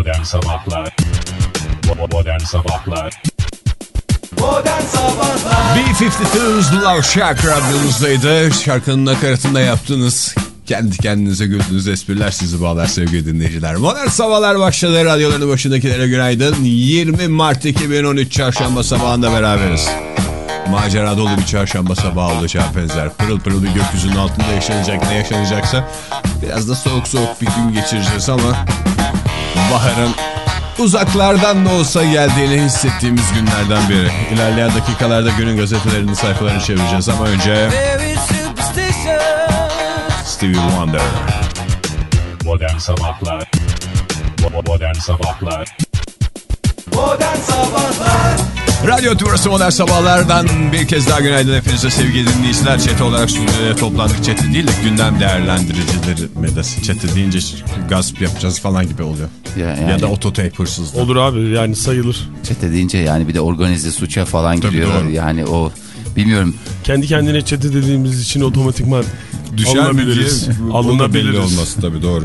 Modern Sabahlar Modern Sabahlar Modern Sabahlar B-52's Love Shack radyonuzdaydı. Şarkının nakaratında yaptığınız kendi kendinize güldüğünüz espriler sizi bağlar sevgili dinleyiciler. Modern Sabahlar başladı. Radyoların başındakilere günaydın. 20 Mart 2013 çarşamba sabahında beraberiz. Macera dolu bir çarşamba sabahı olacağı benzer. Pırıl pırıl bir gökyüzünün altında yaşanacak ne yaşanacaksa biraz da soğuk soğuk bir gün geçireceğiz ama baharın uzaklardan da olsa geldiğini hissettiğimiz günlerden biri. İlerleyen dakikalarda günün gazetelerinin sayfalarını çevireceğiz ama önce Stevie Wonder. Modern Sabahlar Modern Sabahlar Modern Sabahlar Radyo Tümrüsü Modern Sabahlar'dan bir kez daha günaydın hepinize sevgili dinleyiciler. Çete olarak stüdyoya toplandık. Çete değil de gündem değerlendiricileri medası. Çete deyince gasp yapacağız falan gibi oluyor. Ya, Ya, yani- da ototape hırsızlığı. Olur abi yani sayılır. Çete deyince yani bir de organize suça falan Tabii doğru. Yani o bilmiyorum Kendi kendine çete dediğimiz için otomatikman Düşer alınabiliriz. belli Alınabiliriz. olması tabii doğru.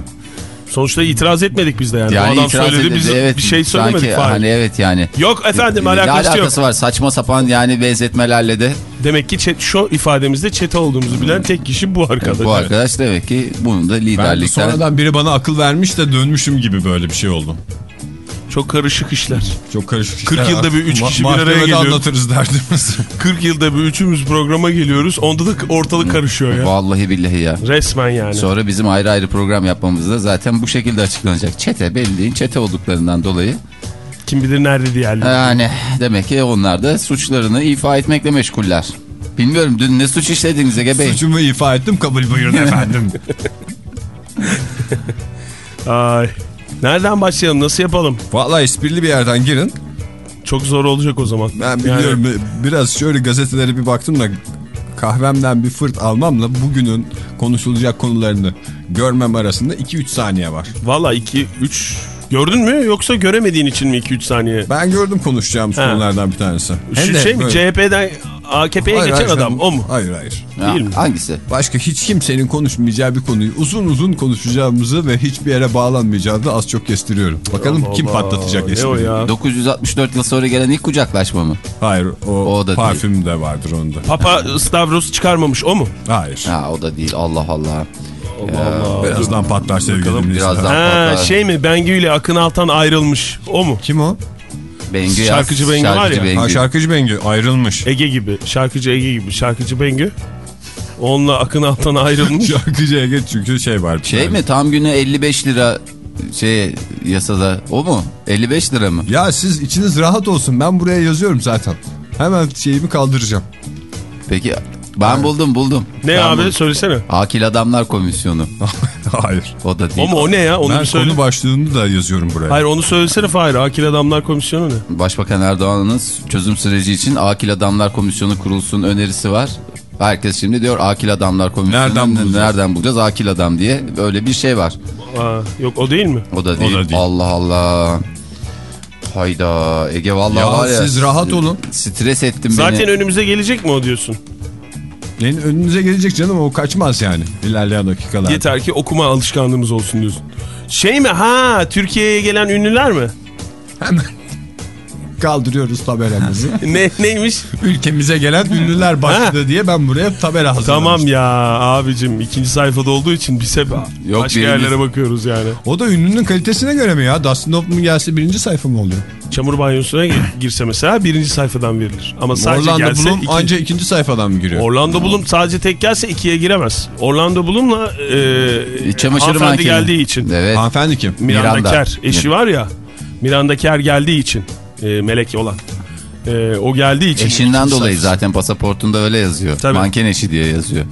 Sonuçta itiraz etmedik biz de yani. yani Bu adam itiraz söyledi edildi. biz evet, bir şey söylemedik. sanki Fahir. hani evet yani. Yok efendim alakası, alakası yok. var saçma sapan yani benzetmelerle de Demek ki chat, şu ifademizde çete olduğumuzu bilen tek kişi bu arkadaş. bu arkadaş demek ki bunun da Ben de liderlikten sonradan biri bana akıl vermiş de dönmüşüm gibi böyle bir şey oldu. Çok karışık işler. Çok karışık 40 işler. yılda bir üç Ma- kişi bir araya geliyor. anlatırız derdimizi. 40 yılda bir üçümüz programa geliyoruz. Onda da ortalık karışıyor ya. vallahi billahi ya. Resmen yani. Sonra bizim ayrı ayrı program yapmamızda zaten bu şekilde açıklanacak. Çete belli değil çete olduklarından dolayı. Kim bilir nerede diğerleri. Yani demek ki onlar da suçlarını ifa etmekle meşguller. Bilmiyorum dün ne suç işlediniz Ege Bey? Suçumu ifa ettim kabul buyurun efendim. Ay. Nereden başlayalım? Nasıl yapalım? Vallahi esprili bir yerden girin. Çok zor olacak o zaman. Ben Yani biliyorum biraz şöyle gazetelere bir baktım da kahvemden bir fırt almamla bugünün konuşulacak konularını görmem arasında 2-3 saniye var. Valla 2 3 gördün mü yoksa göremediğin için mi 2 3 saniye? Ben gördüm konuşacağımız Ha. konulardan bir tanesi. Şu de şey mi böyle- CHP'den AKP'ye geçen hayır, adam o mu? Hayır hayır. Ha, Değil mi? Hangisi? Başka hiç kimsenin konuşmayacağı bir konuyu uzun uzun konuşacağımızı ve hiçbir yere bağlanmayacağını az çok kestiriyorum. Bakalım Allah kim Allah. patlatacak espriyi. o ya? 964 yıl sonra gelen ilk kucaklaşma mı? Hayır o, O da parfüm de vardır onda. Papa Stavros çıkarmamış o mu? Hayır. Ha o da değil Allah Allah. Birazdan patlar sevgili birazdan. Ha patlar. şey mi Bengü ile Akın Altan ayrılmış o mu? Kim o? Bengü yaz, Şarkıcı Bengü var ya. Bengü. Ha, şarkıcı Bengü ayrılmış. Ege gibi şarkıcı Ege gibi şarkıcı Bengü. Onunla Akın Altan ayrılmış. Şarkıcı Ege çünkü şey var. Şey tane. mi tam günü 55 lira şey yasada o mu? 55 lira mı? Ya siz içiniz rahat olsun ben buraya yazıyorum zaten. Hemen şeyimi kaldıracağım. Peki ben buldum buldum. ne Ben abi buldum. söylesene. Akil Adamlar Komisyonu. Hayır. O da değil. O mu o ne ya onu Ben söyle. konu başlığını da yazıyorum buraya. Hayır onu söylesene Fahir. Akil Adamlar Komisyonu ne? Başbakan Erdoğan'ın çözüm süreci için Akil Adamlar Komisyonu kurulsun önerisi var. Herkes şimdi diyor Akil Adamlar Komisyonu Nereden bulacağız? nereden bulacağız Akil Adam diye böyle bir şey var. Aa, yok o değil mi? O da değil. da değil. Allah Allah. Hayda Ege vallahi Ya var ya. siz rahat olun. Stres ettim Zaten beni. önümüze gelecek mi o diyorsun? Yani önünüze gelecek canım o kaçmaz yani ilerleyen dakikalarda. Yeter ki okuma alışkanlığımız olsun diyorsun. Şey mi? Ha Türkiye'ye gelen ünlüler mi? Hemen kaldırıyoruz tabelamızı. ne neymiş? Ülkemize gelen ünlüler başladı diye ben buraya tabela hazırlamıştım. Tamam ya abicim ikinci sayfada olduğu için biz hep Yok, başka birinci- yerlere bakıyoruz yani. O da ünlünün kalitesine göre mi ya? Dustin Hoffman gelse birinci sayfa mı oluyor? Çamur banyosuna gi- girse mesela birinci sayfadan verilir. Ama sadece Orlando gelse Bloom iki... anca ikinci sayfadan mı giriyor? Orlando Bloom sadece tek gelse ikiye giremez. Orlando Bloom'la e, İç çamaşırı hanımefendi mankeni. geldiği için. Evet. Hanımefendi kim? Miranda, Miranda. Kerr eşi var ya. Miranda Kerr geldiği için. E, melek olan. E, o geldiği için. Eşinden dolayı zaten pasaportunda öyle yazıyor. Tabii. Manken eşi diye yazıyor.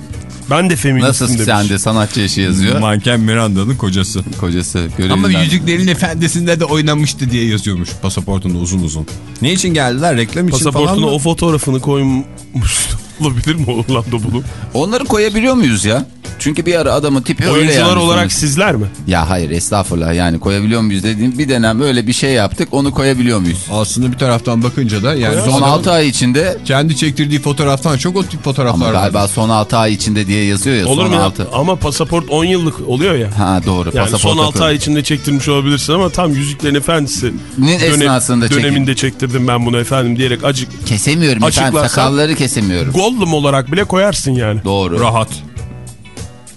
Ben de feministim Nasıl demiş. sen de sanatçı eşi yazıyor. Manken Miranda'nın kocası. Kocası Ama. Yüzüklerin Efendisi'nde de oynamıştı diye yazıyormuş pasaportunda uzun uzun. Ne için geldiler? Reklam için falan Pasaportuna mı? o fotoğrafını koymuş olabilir mi Orlando Bloom? Onları koyabiliyor muyuz ya? Çünkü bir ara adamın tipi öyle Oyuncular yani. olarak sonuçta. sizler mi? Ya hayır estağfurullah yani koyabiliyor muyuz dediğim bir dönem öyle bir şey yaptık onu koyabiliyor muyuz? Aslında bir taraftan bakınca da yani Son adamın 6 ay içinde kendi çektirdiği fotoğraftan çok o tip fotoğraflar ama var. galiba son 6 ay içinde diye yazıyor ya Olur son mu ya? 6. Ama pasaport 10 yıllık oluyor ya. Ha doğru Yani pasaport son 6 takıyor. ay içinde çektirmiş olabilirsin ama tam Yüzüklerin Efendisi Ne esnasında çekin. döneminde çektirdim ben bunu efendim diyerek acık Kesemiyorum efendim sakalları kesemiyorum. Gollum olarak bile koyarsın yani. Doğru. Rahat.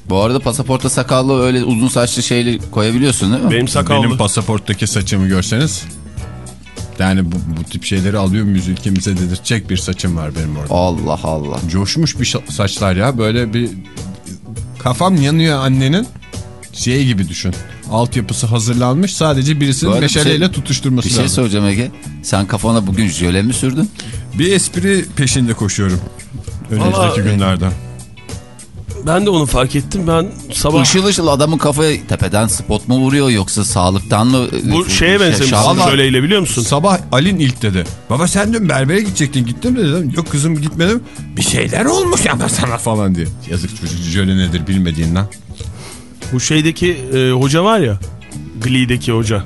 Bu arada pasaporta sakallı öyle uzun saçlı şeyli koyabiliyorsun değil mi? Benim sakallı. Benim pasaporttaki saçımı görseniz yani bu, bu tip şeyleri alıyor muyuz ülkemize dedirtecek bir saçım var benim orada. Allah Allah. Coşmuş bir saçlar ya böyle bir kafam yanıyor annenin şey gibi düşün. Altyapısı hazırlanmış sadece birisinin Bu arada bir meşaleyle şey- tutuşturması Bir şey lazım. soracağım Ege. Sen kafana bugün jöle mi sürdün? Bir espri peşinde koşuyorum. Önümüzdeki Vallahi- günlerde. Ben de onu fark ettim. Ben sabah Işıl ışıl adamın kafaya tepeden spot mu vuruyor yoksa sağlıktan mı? bu şeye benzemiş şalgam- şöyleyle biliyor musun? Sabah Alin ilk dedi. Baba sen dün berbere gidecektin gittin mi dedim. Yok kızım gitmedim. Bir şeyler olmuş ama sana falan diye. Yazık çocuk jöle nedir bilmediğinden. Bu şeydeki e, hoca var ya. Glee'deki hoca.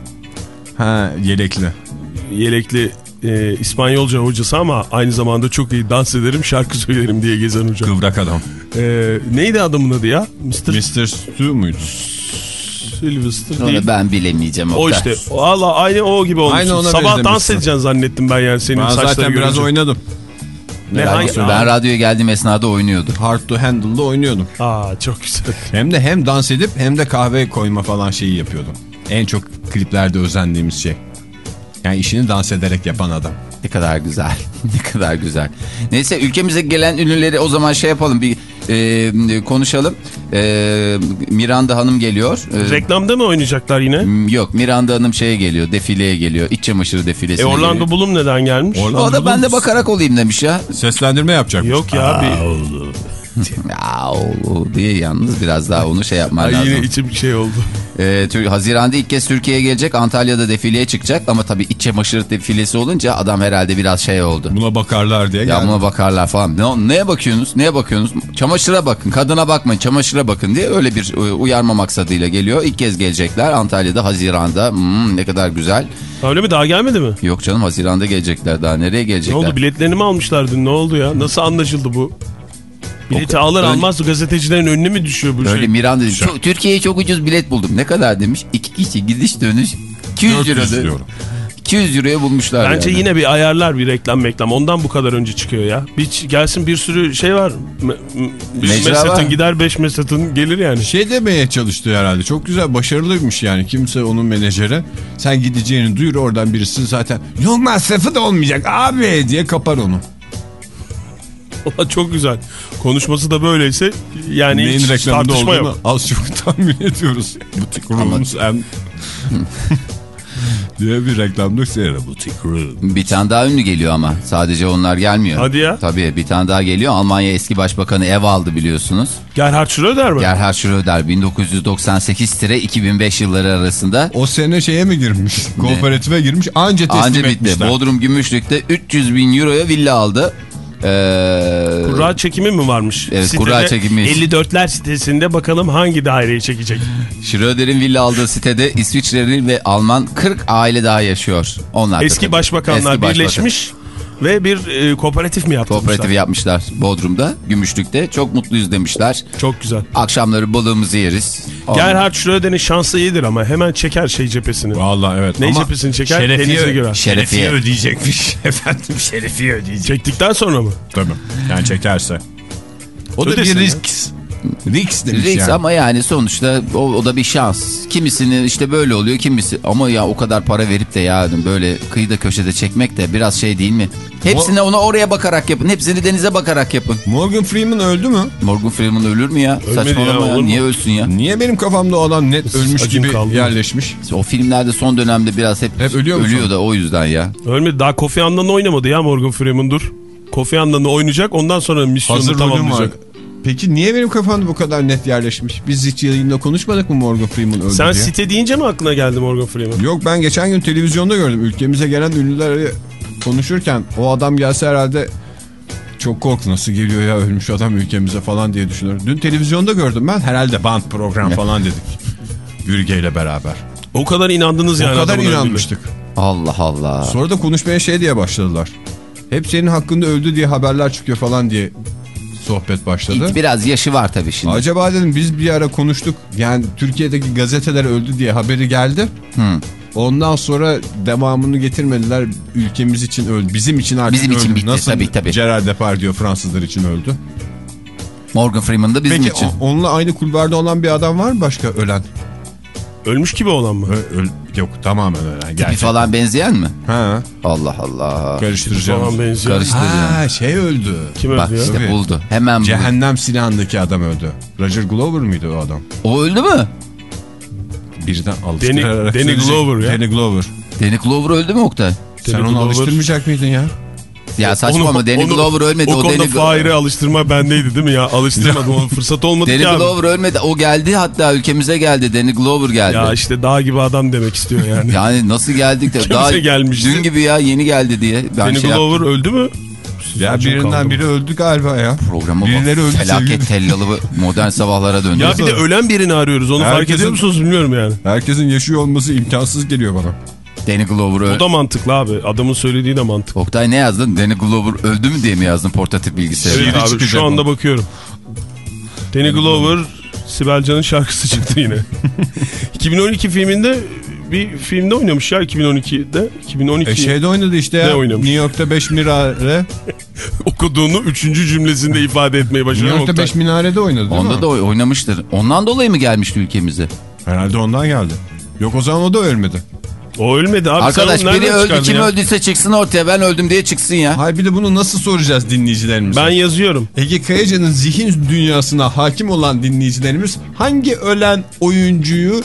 Ha yelekli. Yelekli e, İspanyolca hocası ama aynı zamanda çok iyi dans ederim şarkı söylerim diye gezen hoca. Kıvrak adam. E, neydi adamın adı ya? Mr. Mr. Stu muydu? Sylvester değil. Onu ben bilemeyeceğim. O Oktay. işte. Valla aynı o gibi olmuş. Aynı ona Sabah dans edeceksin zannettim ben yani senin Ben saçları zaten biraz görünce. oynadım. Ne, hangi-. Ben radyoya geldiğim esnada oynuyordu. Hard to Handle'da oynuyordum. Aa çok güzel. Hem de hem dans edip hem de kahve koyma falan şeyi yapıyordum. En çok kliplerde özendiğimiz şey. Yani işini dans ederek yapan adam. Ne kadar güzel. ne kadar güzel. Neyse ülkemize gelen ünlüleri o zaman şey yapalım bir e, konuşalım. E, Miranda Hanım geliyor. E, Reklamda mı oynayacaklar yine? m, yok Miranda Hanım şeye geliyor defileye geliyor. İç çamaşırı E defilesine Orlando geliyor. Bloom neden gelmiş? O da ben de bakarak olayım demiş ya. Seslendirme yapacak. Yok ya bir... ya o, diye yalnız biraz daha onu şey yapman Ay, lazım. yine içim şey oldu. Ee, Haziran'da ilk kez Türkiye'ye gelecek. Antalya'da defileye çıkacak. Ama tabii iç çamaşır defilesi olunca adam herhalde biraz şey oldu. Buna bakarlar diye Ya geldi. buna bakarlar falan. Ne, neye bakıyorsunuz? Neye bakıyorsunuz? Çamaşıra bakın. Kadına bakmayın. Çamaşıra bakın diye öyle bir e, uyarma maksadıyla geliyor. İlk kez gelecekler. Antalya'da Haziran'da. Hmm, ne kadar güzel. Öyle mi daha gelmedi mi? Yok canım Haziran'da gelecekler daha. Nereye Ne gelecekler? oldu biletlerini mi almışlar dün ne oldu ya? Nasıl anlaşıldı bu? Bileti O- alır öyle- almaz gazetecilerin önüne mi düşüyor bu Öyle şey? Miranda demiş. "Çok- Türkiye'ye çok ucuz bilet buldum. Ne kadar demiş? İki kişi gidiş dönüş 200 400 lira. diyorum. 200 euroya bulmuşlar Bence yani. yine bir ayarlar bir reklam reklam. Ondan bu kadar önce çıkıyor ya. Bir, gelsin bir sürü şey var. Me, me- bir mesatın var. gider beş mesatın gelir yani. Şey demeye çalıştı herhalde. Çok güzel başarılıymış yani. Kimse onun menajeri. Sen gideceğini duyur oradan birisi zaten. Yol masrafı da olmayacak abi diye kapar onu. Valla çok güzel. Konuşması da böyleyse yani Neyin hiç reklamında tartışma olduğunu yok. az çok tahmin ediyoruz. Butik Rooms and... diye bir reklamda seyre. Butik Room. Bir tane daha ünlü geliyor ama. Sadece onlar gelmiyor. Hadi ya. Tabii bir tane daha geliyor. Almanya eski başbakanı ev aldı biliyorsunuz. Gerhard Schröder mi? Gerhard Schröder 1998-2005 yılları arasında O sene şeye mi girmiş? Kooperatife girmiş. Anca teslim anca bitti. etmişler. Bodrum Gümüşlük'te 300 bin euroya villa aldı. Ee, Kura çekimi mi varmış? Evet, Sitede kura çekimi. 54'ler sitesinde bakalım hangi daireyi çekecek. Schröder'in villa aldığı sitede İsviçreli ve Alman 40 aile daha yaşıyor. Onlar Eski tabii. başbakanlar Eski başbakan. birleşmiş ve bir e, kooperatif mi yaptırmışlar? Kooperatif yapmışlar Bodrum'da, Gümüşlük'te. Çok mutluyuz demişler. Çok güzel. Akşamları balığımızı yeriz. Gerhard Schröder'in şansı iyidir ama hemen çeker şey cephesini. Vallahi evet. Ne Ama cephesini çeker? şerefiye- Denize göre. Şerefiye. ödeyecekmiş. Efendim şerefiye ödeyecek. Çektikten sonra mı? Tabii. Yani çekerse. O da Ödesin bir ya. Risk. Risk demiş Risk yani. ama yani sonuçta o, o da bir şans. Kimisini işte böyle oluyor kimisi ama ya o kadar para verip de ya böyle kıyıda köşede çekmek de biraz şey değil mi? Hepsini onu oraya bakarak yapın. Hepsini denize bakarak yapın. Morgan Freeman öldü mü? Morgan Freeman ölür mü ya? Ölmedi Saçmalama ya, ya. Niye ölsün ya? Niye benim kafamda o adam net ölmüş Acım gibi kaldı. yerleşmiş? O filmlerde son dönemde biraz hep, Hep ölüyor ölüyor da o yüzden ya. Ölmedi. Daha Kofi Annan'ı oynamadı ya Morgan Freeman dur. Kofi Annan'ı oynayacak ondan sonra misyonu Hazır rolüm var. Peki niye benim kafamda bu kadar net yerleşmiş? Biz hiç yayında konuşmadık mı Morgan Freeman öldü Sen diye? site deyince mi aklına geldi Morgan Freeman? Yok ben geçen gün televizyonda gördüm. Ülkemize gelen ünlüleri konuşurken o adam gelse herhalde çok korktu nasıl geliyor ya ölmüş adam ülkemize falan diye düşünüyorum. Dün televizyonda gördüm ben herhalde band program falan dedik. Bürge ile beraber. O kadar inandınız yani. o kadar inanmıştık. Allah Allah. Sonra da konuşmaya şey diye başladılar. Hep senin hakkında öldü diye haberler çıkıyor falan diye sohbet başladı. Biraz yaşı var tabii şimdi. Acaba dedim biz bir ara konuştuk. Yani Türkiye'deki gazeteler öldü diye haberi geldi. Ondan sonra devamını getirmediler. Ülkemiz için öldü. Bizim için artık Bizim için öldü. bitti, Nasıl tabii, tabii. Gerard Depardieu Fransızlar için öldü. Morgan Freeman da bizim Peki için. o- onunla aynı kulvarda olan bir adam var mı başka ölen? Ölmüş gibi olan mı? Ö- öl- yok tamamen ölen. Tipi Gerçek. falan benzeyen mi? Ha, Allah Allah. karıştıracağım. Falan benziyor. Karıştıracağım. Ha, şey öldü. Kim Bak öldü ya? işte Tabii. buldu. Hemen buldu. Cehennem silahındaki adam öldü. Roger Glover mıydı o adam? O öldü mü? Birden Danny- alıştırarak Danny söyleyecek. Glover ya. Danny Glover. Danny Glover öldü mü Oktay? Sen Danny onu Glover- alıştırmayacak mıydın ya? Ya saçma ama Danny onu- Glover ölmedi. O, O, konuda Danny, Fahir'i alıştırma bendeydi değil mi ya? Alıştırmadım. o fırsat olmadı Danny ki abi. Glover ölmedi. O geldi hatta ülkemize geldi. Danny Glover geldi. Ya işte dağ gibi adam demek istiyor yani. Yani nasıl geldik de Kimse daha gelmişti. dün gibi ya yeni geldi diye. Ben Danny şey Glover yaptım. öldü mü? Ya birinden kaldı biri mı? öldü galiba ya. Programa Birileri bak. öldü Felaket tellalı bu modern sabahlara döndü. Ya bir de ölen birini arıyoruz. Onu fark Herkesin- ediyor musunuz bilmiyorum yani. Herkesin yaşıyor olması imkansız geliyor bana. Danny Glover O da mantıklı abi. Adamın söylediği de mantıklı. Oktay ne yazdın? Danny Glover öldü mü diye mi yazdın portatif bilgisayarı? Evet abi şu anda o. bakıyorum. Danny Glover, Sibel Can'ın şarkısı çıktı yine. 2012 filminde bir filmde oynamış ya 2012'de. 2012 E şeyde oynadı işte Ne ya. oynamış? New York'ta 5 minare. okuduğunu 3. cümlesinde ifade etmeye New başlayan York'ta Oktay. 5 minarede oynadı Onda mi? da oy- oynamıştır. Ondan dolayı mı gelmişti ülkemize? Herhalde ondan geldi. Yok o zaman o da ölmedi. O ölmedi abi. Arkadaş biri öldü kim ya? öldüyse çıksın ortaya ben öldüm diye çıksın ya. Hayır bir de bunu nasıl soracağız dinleyicilerimize? Ben yazıyorum. Ege Kayacan'ın zihin dünyasına hakim olan dinleyicilerimiz hangi ölen oyuncuyu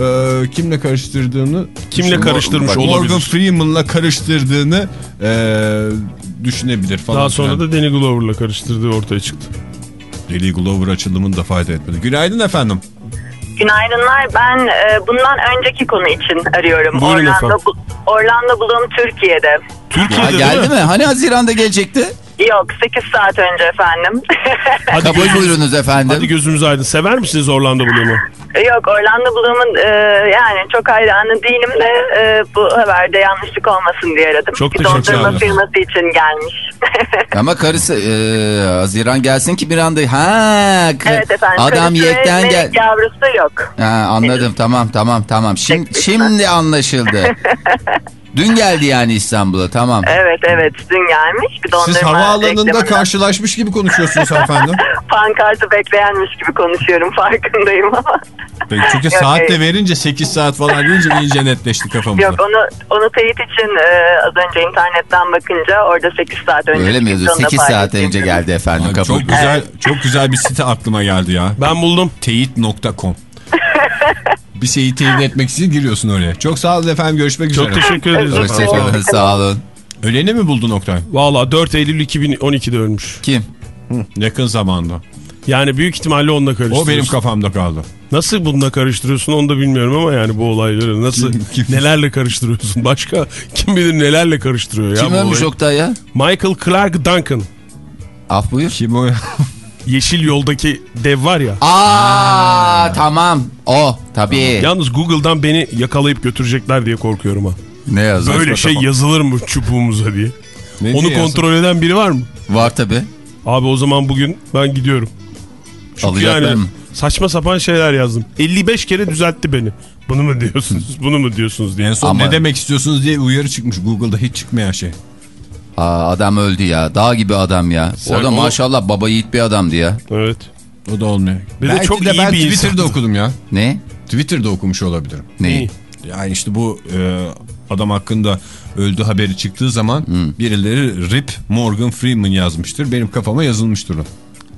e, kimle karıştırdığını Kimle karıştırmış bak, olabilir? Morgan Freeman'la karıştırdığını e, düşünebilir falan. Daha sonra filan. da Danny Glover'la karıştırdığı ortaya çıktı. Deli Glover açılımını da fayda etmedi. Günaydın efendim. Günaydınlar. Ben e, bundan önceki konu için arıyorum. Buyurun Orlando, efendim. Orlando Bloom Türkiye'de. Ya Türkiye'de değil geldi mi? mi? Hani Haziran'da gelecekti? Yok 8 saat önce efendim. Hadi, Kabul buyurunuz efendim. hadi gözümüz aydın. Sever misiniz Orlando Bloom'u? Yok Orlando Bloom'un e, yani çok hayranı değilim de e, bu haberde yanlışlık olmasın diye aradım. Çok Bir dondurma firması için gelmiş. Ama karısı e, Haziran gelsin ki bir anda ha evet efendim. adam yekten gel. yavrusu yok. Ha, anladım tamam tamam tamam. Şimdi, şimdi anlaşıldı. Dün geldi yani İstanbul'a tamam. Evet evet dün gelmiş. Bir dondurma Siz havaalanında karşılaşmış gibi konuşuyorsunuz efendim. Pankartı bekleyenmiş gibi konuşuyorum farkındayım ama. Peki, çünkü Yok, saat de evet. verince 8 saat falan deyince iyice netleşti kafamızda. Yok onu onu teyit için e, az önce internetten bakınca orada 8 saat önce. Öyle mi yazıyor? çıktı, onu da 8 saat önce geldi efendim. Abi çok güzel çok güzel bir site aklıma geldi ya. Ben buldum. Teyit.com Bir şeyi teyit etmek için giriyorsun oraya. Çok sağ olun efendim görüşmek üzere. Çok teşekkür ederiz. Hoşçakalın sağ olun. Öleni mi buldun Oktay? Valla 4 Eylül 2012'de ölmüş. Kim? Yakın zamanda. Yani büyük ihtimalle onunla karıştırıyorsun. O benim kafamda kaldı. Nasıl bununla karıştırıyorsun onu da bilmiyorum ama yani bu olayları nasıl Kim- kim- nelerle karıştırıyorsun? Başka kim bilir nelerle karıştırıyor ya Kim bu ölmüş olayı. Oktay ya? Michael Clark Duncan. Af buyur. Kim o ya? Yeşil yoldaki dev var ya. Aa tamam. O tabii. Yalnız Google'dan beni yakalayıp götürecekler diye korkuyorum ha. Ne yazar? Böyle şey yazılır mı çubuğumuza diye. Ne Onu diye kontrol eden biri var mı? Var tabii. Abi o zaman bugün ben gidiyorum. Çünkü Alacaklar yani mı? saçma sapan şeyler yazdım. 55 kere düzeltti beni. Bunu mu diyorsunuz? Bunu mu diyorsunuz diye. En son Ama- ne demek istiyorsunuz diye uyarı çıkmış. Google'da hiç çıkmayan şey. Aa, adam öldü ya. Dağ gibi adam ya. Sen o da o- maşallah baba yiğit bir adamdı ya. Evet. O da olmuyor. Bir de Belki çok de iyi ben bir Twitter'da insandı. okudum ya. Ne? Twitter'da okumuş olabilirim. Neyi? Yani işte bu e, adam hakkında öldü haberi çıktığı zaman birileri Rip Morgan Freeman yazmıştır. Benim kafama yazılmıştır o.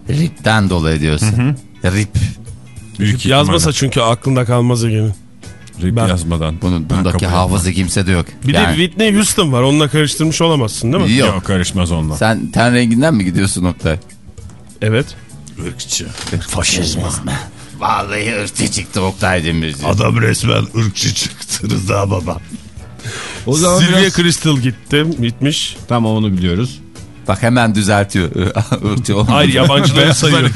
Rip'ten dolayı diyorsun. Rip. Büyük Yazmasa çünkü aklında kalmaz Ege'nin. Rip Ben- yazmadan. Bunun, bundaki hafıza kimse de yok. Bir Yani de Whitney Houston var. Onunla karıştırmış olamazsın değil mi? Yok. Yok karışmaz onunla. Sen ten renginden mi gidiyorsun Oktay? Evet. Irkçı. Faşizm. Vallahi ırkçı çıktı Oktay Demirci. Adam resmen ırkçı çıktı Rıza baba. O zaman Sylvia biraz... Crystal gitti. Gitmiş. Tamam onu biliyoruz. Bak hemen düzeltiyor. Olmadı. Hayır yabancıları sayıyor.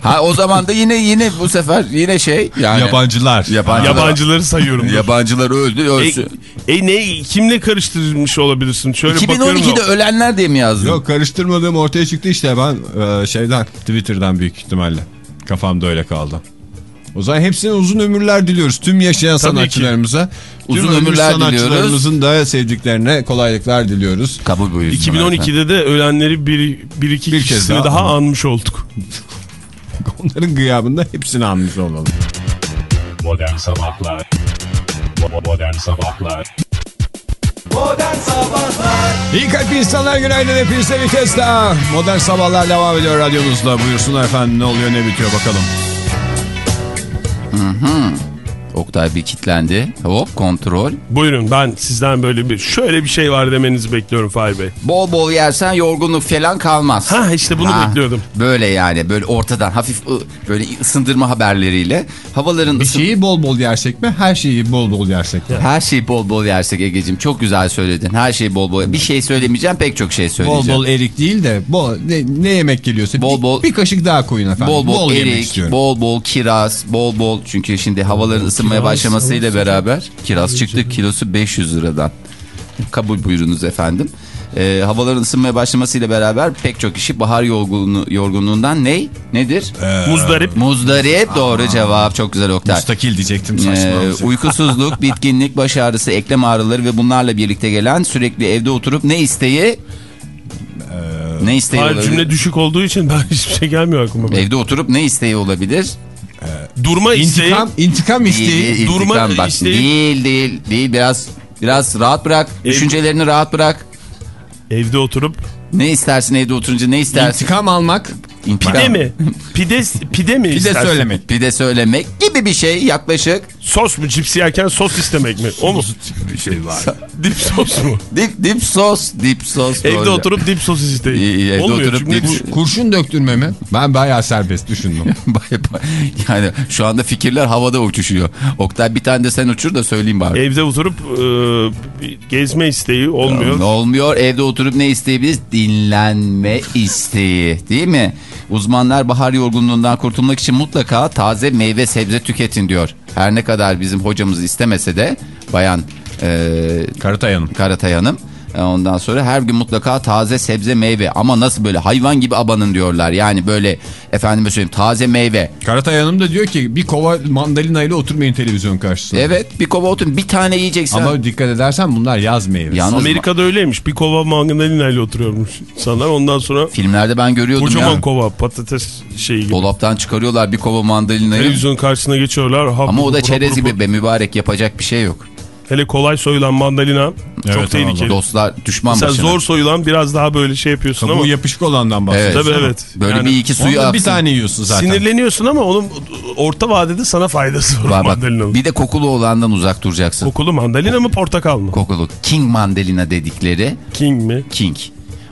Ha o zaman da yine yine bu sefer yine şey yani Yabancılar. yabancılar, Yabancıları sayıyorum. dur. yabancılar öldü ölsün. E, e ne kimle karıştırmış olabilirsin? Şöyle bakıyorum. 2012'de da- ölenler diye mi yazdın? Yok karıştırmadığım ortaya çıktı işte ben e, şeyden Twitter'dan büyük ihtimalle. Kafamda öyle kaldı. O zaman hepsine uzun ömürler diliyoruz. Tüm yaşayan Tabii sanatçılarımıza. Uzun tüm ölmüş ömürler sanatçılarımızın da sevdiklerine kolaylıklar diliyoruz. Kabul buyursun. 2012'de de ölenleri bir, bir iki Bir kişisini daha daha, anmış olduk. Onların gıyabında hepsini anmış olalım. Modern Sabahlar Modern Sabahlar Modern Sabahlar İyi kalp insanlar günaydın hepinize bir kez daha. Modern Sabahlar devam ediyor radyonuzda. Buyursunlar efendim ne oluyor ne bitiyor bakalım. Mm-hmm. Oktay bir kitlendi. Hop kontrol. Buyurun ben sizden böyle bir şöyle bir şey var demenizi bekliyorum Fahir Bey. Bol bol yersen yorgunluk falan kalmaz. Ha işte bunu Ha, bekliyordum. Böyle yani böyle ortadan hafif böyle ısındırma haberleriyle havaların Bir ısın- şeyi bol bol yersek mi? Her şeyi bol bol yersek mi? her şeyi bol bol yersek Ege'cim çok güzel söyledin. Her şeyi bol bol. Bir şey söylemeyeceğim pek çok şey Bol söyleyeceğim. bol erik değil de bol, ne, ne yemek geliyorsa Bol bir, bol- bir kaşık daha koyun efendim. Bol bol, yemek erik, bol bol kiraz, bol bol. Çünkü şimdi havaların ısınmaya başlamasıyla beraber kiraz çıktı kilosu 500 liradan. Kabul buyurunuz efendim. Ee, havaların ısınmaya başlamasıyla beraber pek çok kişi bahar yorgunluğu, yorgunluğundan ne? Nedir? Muzdarip. Muzdarip doğru cevap. Çok güzel Oktay. Müstakil diyecektim Ee, saçma. uykusuzluk, bitkinlik, baş ağrısı, eklem ağrıları ve bunlarla birlikte gelen sürekli evde oturup ne isteği? ne isteği Hayır olabilir? cümle düşük olduğu için ben hiçbir şey gelmiyor aklıma. Evde oturup ne isteği olabilir? Durma isteği. İntikam, intikam Değil, isteği. değil, durma intikam. Bak, isteği- değil değil değil biraz biraz rahat bırak. Ev- Düşüncelerini rahat bırak. Evde oturup. Ne istersin evde oturunca ne istersin? İntikam almak. İntikam. Pide mi? Pide, pide mi Bir de istersin? söylemek. Pide söylemek gibi bir şey yaklaşık. Sos mu? Cips yerken sos istemek mi? O mu? Bir şey var. Dip sos mu? Dip, dip sos, dip sos. Evde doğru. oturup dip sos iyi, evde Olmuyor oturup çünkü dip- bu- Kurşun döktürme mi? Ben bayağı serbest düşündüm. Yani şu anda fikirler havada uçuşuyor. Oktay bir tane de sen uçur da söyleyeyim bari. Evde oturup e, gezme isteği olmuyor. Olmuyor? Evde oturup ne isteyebiliriz? Dinlenme isteği. Değil mi? Uzmanlar bahar yorgunluğundan kurtulmak için mutlaka taze meyve sebze tüketin diyor. Her ne kadar bizim hocamız istemese de bayan e, Karatay Hanım. Karatay Hanım. E, Ondan sonra her gün mutlaka taze sebze meyve ama nasıl böyle hayvan gibi abanın diyorlar. Yani böyle efendime söyleyeyim taze meyve. Karatay Hanım da diyor ki bir kova mandalina ile oturmayın televizyon karşısında. Evet bir kova otun bir tane yiyeceksin. Ama dikkat edersen bunlar yaz meyvesi. Yalnız Amerika'da öyleymiş. Bir kova mandalina ile oturuyormuş insanlar. Ondan sonra filmlerde ben görüyordum kocaman ya. kova patates şeyi gibi. Dolaptan çıkarıyorlar bir kova mandalinayı. Televizyon karşısına geçiyorlar. Hap, Ama o da çerez gibi be mübarek yapacak bir şey yok. Hele kolay soyulan mandalina çok Evet, tehlikeli. Dostlar düşman Mesela başına. zor soyulan biraz daha böyle şey yapıyorsun Bu ama yapışık olandan bahsediyor. Tabii evet. Böyle Yani bir iki suyu Ondan bir tane yiyorsun zaten. sinirleniyorsun ama onun orta vadede sana faydası var, Var bak, mandalinanın. bir de kokulu olandan uzak duracaksın. Kokulu mandalina mı portakal mı? kokulu. King mandalina dedikleri King mi? King.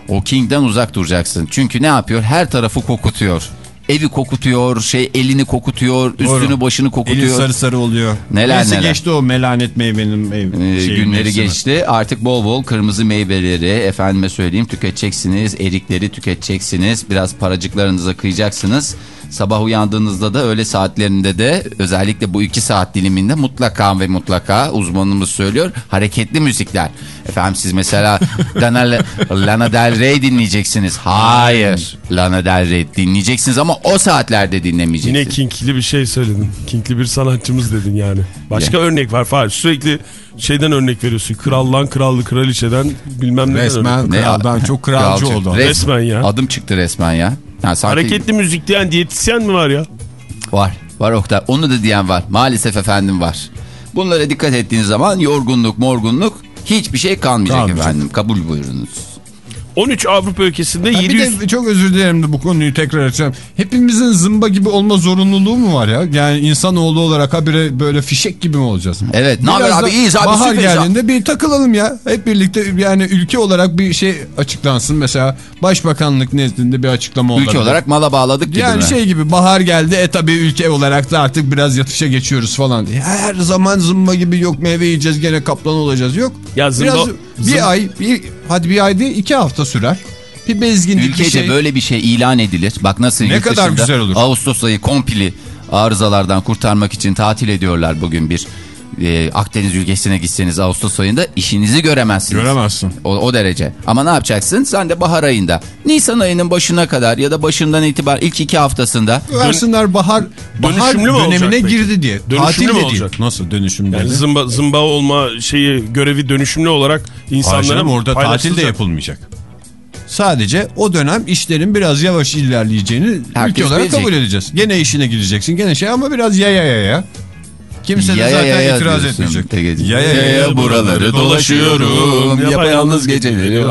O King'den uzak duracaksın. Çünkü ne yapıyor? Her tarafı kokutuyor. Evi kokutuyor, şey elini kokutuyor, üstünü başını Eli kokutuyor. sarı sarı oluyor. Neler Neyse neler. geçti o melanet meyvenin meyve, Ee, şey, günleri mevsimi. geçti. Artık bol bol kırmızı meyveleri efendime söyleyeyim tüketeceksiniz. Erikleri tüketeceksiniz. Biraz paracıklarınıza kıyacaksınız. Sabah uyandığınızda da öğle saatlerinde de özellikle bu iki saat diliminde mutlaka ve mutlaka uzmanımız söylüyor hareketli müzikler. Efendim siz mesela Lana, Lana Del Rey dinleyeceksiniz. Hayır. Lana Del Rey dinleyeceksiniz ama o saatlerde Yine dinlemeyeceksiniz. King'li bir şey söyledin. King'li bir sanatçımız dedin yani. Başka örnek var Fahir. Sürekli şeyden örnek veriyorsun. Krallan, krallı, kraliçeden bilmem neden örnek. Resmen Ne- kraldan çok kralcı oldu. Res- Resmen ya. Adım çıktı resmen ya. Ha, sanki- Hareketli müzik diyen diyetisyen mi var ya? Var. Var Oktay. Onu da diyen var. Maalesef efendim var. Bunlara dikkat ettiğiniz zaman yorgunluk, morgunluk hiçbir şey kalmayacak Kalmayacak. efendim. Kabul buyurunuz. 13 Avrupa ülkesinde Ha, 700... Bir de çok özür dilerim de bu konuyu tekrar açacağım. Hepimizin zımba gibi olma zorunluluğu mu var ya? Yani insanoğlu olarak habire böyle fişek gibi mi olacağız? Evet. Ne haber abi? İyiyiz abi. Bahar geldiğinde bir takılalım ya. Hep birlikte yani ülke olarak bir şey açıklansın. Mesela başbakanlık nezdinde bir açıklama olabilir. Ülke olarak mala bağladık gibi Yani mi? şey gibi bahar geldi e tabi ülke olarak da artık biraz yatışa geçiyoruz falan. Her zaman zımba gibi yok meyve yiyeceğiz gene kaplan olacağız yok. Ya zımba- Biraz zım- bir ay bir, hadi bir ay değil iki hafta sürer. Bir bezginlik Ülkede bir şey. böyle bir şey ilan edilir. Bak nasıl Ne kadar güzel olur. Ağustos ayı kompli arızalardan kurtarmak için tatil ediyorlar bugün bir e, Akdeniz ülkesine gitseniz Ağustos ayında işinizi göremezsiniz. Göremezsin. O, o derece. Ama ne yapacaksın? Sen de bahar ayında. Nisan ayının başına kadar ya da başından itibaren ilk iki haftasında Versinler bahar, bahar Dönüşümlü mü olacak dönemine peki? girdi diye. Dönüşümlü Tatil mü değil. olacak? Nasıl dönüşümlü? Yani zımba, zımba olma şeyi görevi dönüşümlü olarak insanlara orada tatil de yapılmayacak. Sadece o dönem işlerin biraz yavaş ilerleyeceğini Herkes ülke olarak bilecek. kabul edeceğiz. Gene işine gideceksin gene şey ama biraz ya ya ya ya. Kimse de Yaya zaten yaya itiraz diyorsun. etmeyecek. Peki. Ya ya ya ya buraları dolaşıyorum. Yapayalnız geceleri.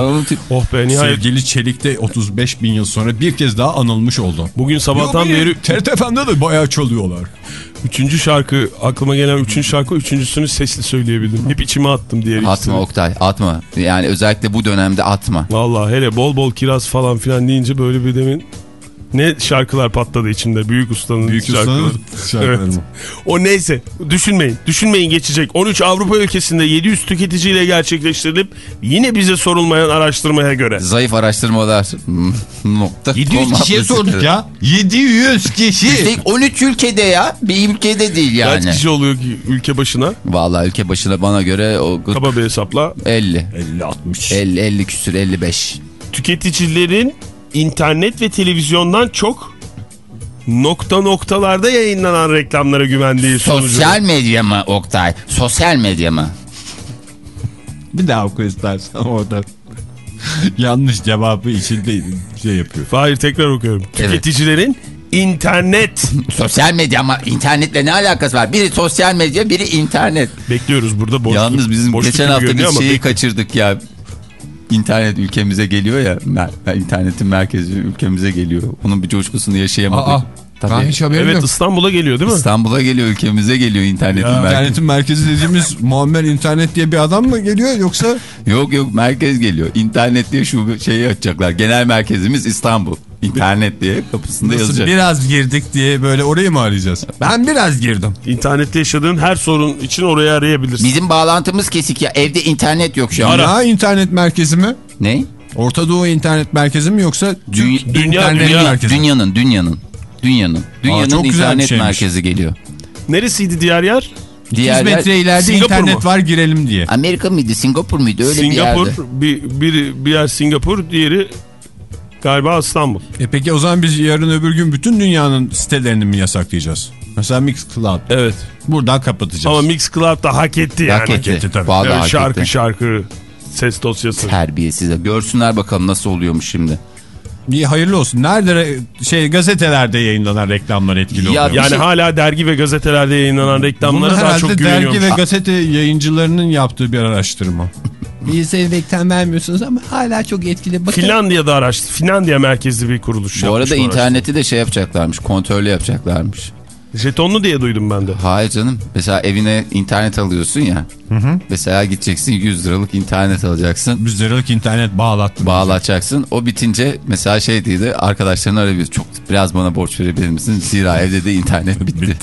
Oh be nihayet. Sevgili Çelik'te 35 bin yıl sonra bir kez daha anılmış oldu. Bugün sabahtan Yo, beri TRT FM'de de bayağı çalıyorlar. üçüncü şarkı aklıma gelen üçüncü şarkı üçüncüsünü sesli söyleyebildim. Hep içime attım diğer ikisini. Atma Oktay atma. Yani özellikle bu dönemde atma. Valla hele bol bol kiraz falan filan deyince böyle bir demin ne şarkılar patladı içimde. Büyük ustanın Büyük şarkıları. ustanın şarkıları Evet. O neyse düşünmeyin. Düşünmeyin geçecek. 13 Avrupa ülkesinde 700 tüketiciyle gerçekleştirilip yine bize sorulmayan araştırmaya göre. Zayıf araştırmalar. Nokta. 700 kişiye sorduk ya. 700 kişi. Üstelik 13 ülkede ya. Bir ülkede değil yani. Kaç kişi oluyor ki ülke başına? Vallahi ülke başına bana göre o Kaba bir hesapla. 50. 50-60. 50 50 küsür 55. Tüketicilerin internet ve televizyondan çok nokta noktalarda yayınlanan reklamlara güvendiği sonucu. Sosyal medya mı Oktay? Sosyal medya mı? Bir daha oku istersen orada. Yanlış cevabı içinde şey yapıyor. Hayır tekrar okuyorum. Evet. Tüketicilerin internet. Sosyal medya ama internetle ne alakası var? Biri sosyal medya, biri internet. Bekliyoruz burada boşluk. Yalnız bizim boşluk geçen hafta ama şeyi kaçırdık ya. İnternet ülkemize geliyor ya. mer- internetin merkezi ülkemize geliyor. Onun bir coşkusunu yaşayamadık. Aa, Tabii. ben hiç haberim Evet yok. İstanbul'a geliyor değil mi? İstanbul'a geliyor ülkemize geliyor internetin Ya. merkezi. İnternetin merkezi dediğimiz Muammer internet diye bir adam mı geliyor yoksa Yok yok merkez geliyor. İnternet diye şu şeyi açacaklar. Genel merkezimiz İstanbul. İnternet diye kapısında nasıl yazacak. biraz girdik diye böyle orayı mı arayacağız? Ben biraz girdim. İnternette yaşadığın her sorun için orayı arayabilirsin. Bizim bağlantımız kesik ya. Evde internet yok şu an. Dünya internet merkezi mi? Ne? Orta Doğu internet merkezi mi yoksa Türk Dü- dünya- internet dünya- merkezi? Dünyanın, dünyanın. Dünyanın. Dünyanın güzel bir internet şeymiş. merkezi geliyor. Neresiydi diğer yer? 200 Diğer yer- metre ileride Singapur internet mu? var girelim diye. Amerika mıydı, Singapur muydu? Öyle Singapur. bir yerde. Bir, bir, bir yer Singapur, diğeri galiba İstanbul. E peki o zaman biz yarın öbür gün bütün dünyanın sitelerini mi yasaklayacağız? Mesela Mixcloud. Evet. Buradan kapatacağız. Ama Mixcloud da hak etti yani. Hak etti. etti tabii. Vallahi Evet, hak şarkı etti. şarkı ses dosyası. Terbiyesiz. Görsünler bakalım nasıl oluyormuş şimdi. İyi hayırlı olsun. Nerede re- şey gazetelerde yayınlanan reklamlar etkili Ya oluyor? Yani şey- hala dergi ve gazetelerde yayınlanan Bunu reklamlara daha çok dergi güveniyormuş. ve gazete yayıncılarının yaptığı bir araştırma. Bize reklam vermiyorsunuz ama hala çok etkili. Bakın. Finlandiya'da araştı. Finlandiya merkezli bir kuruluş Bu arada bu interneti de şey yapacaklarmış. Kontrollü yapacaklarmış. Jetonlu diye duydum ben de. Hayır canım. Mesela evine internet alıyorsun ya. Mesela gideceksin 100 liralık internet alacaksın. 100 liralık internet bağlattım. Bağlatacaksın. O bitince mesela şey değildi. Arkadaşlarını arayabiliyorsun. Çok biraz bana borç verebilir misin? Zira evde de internet bitti.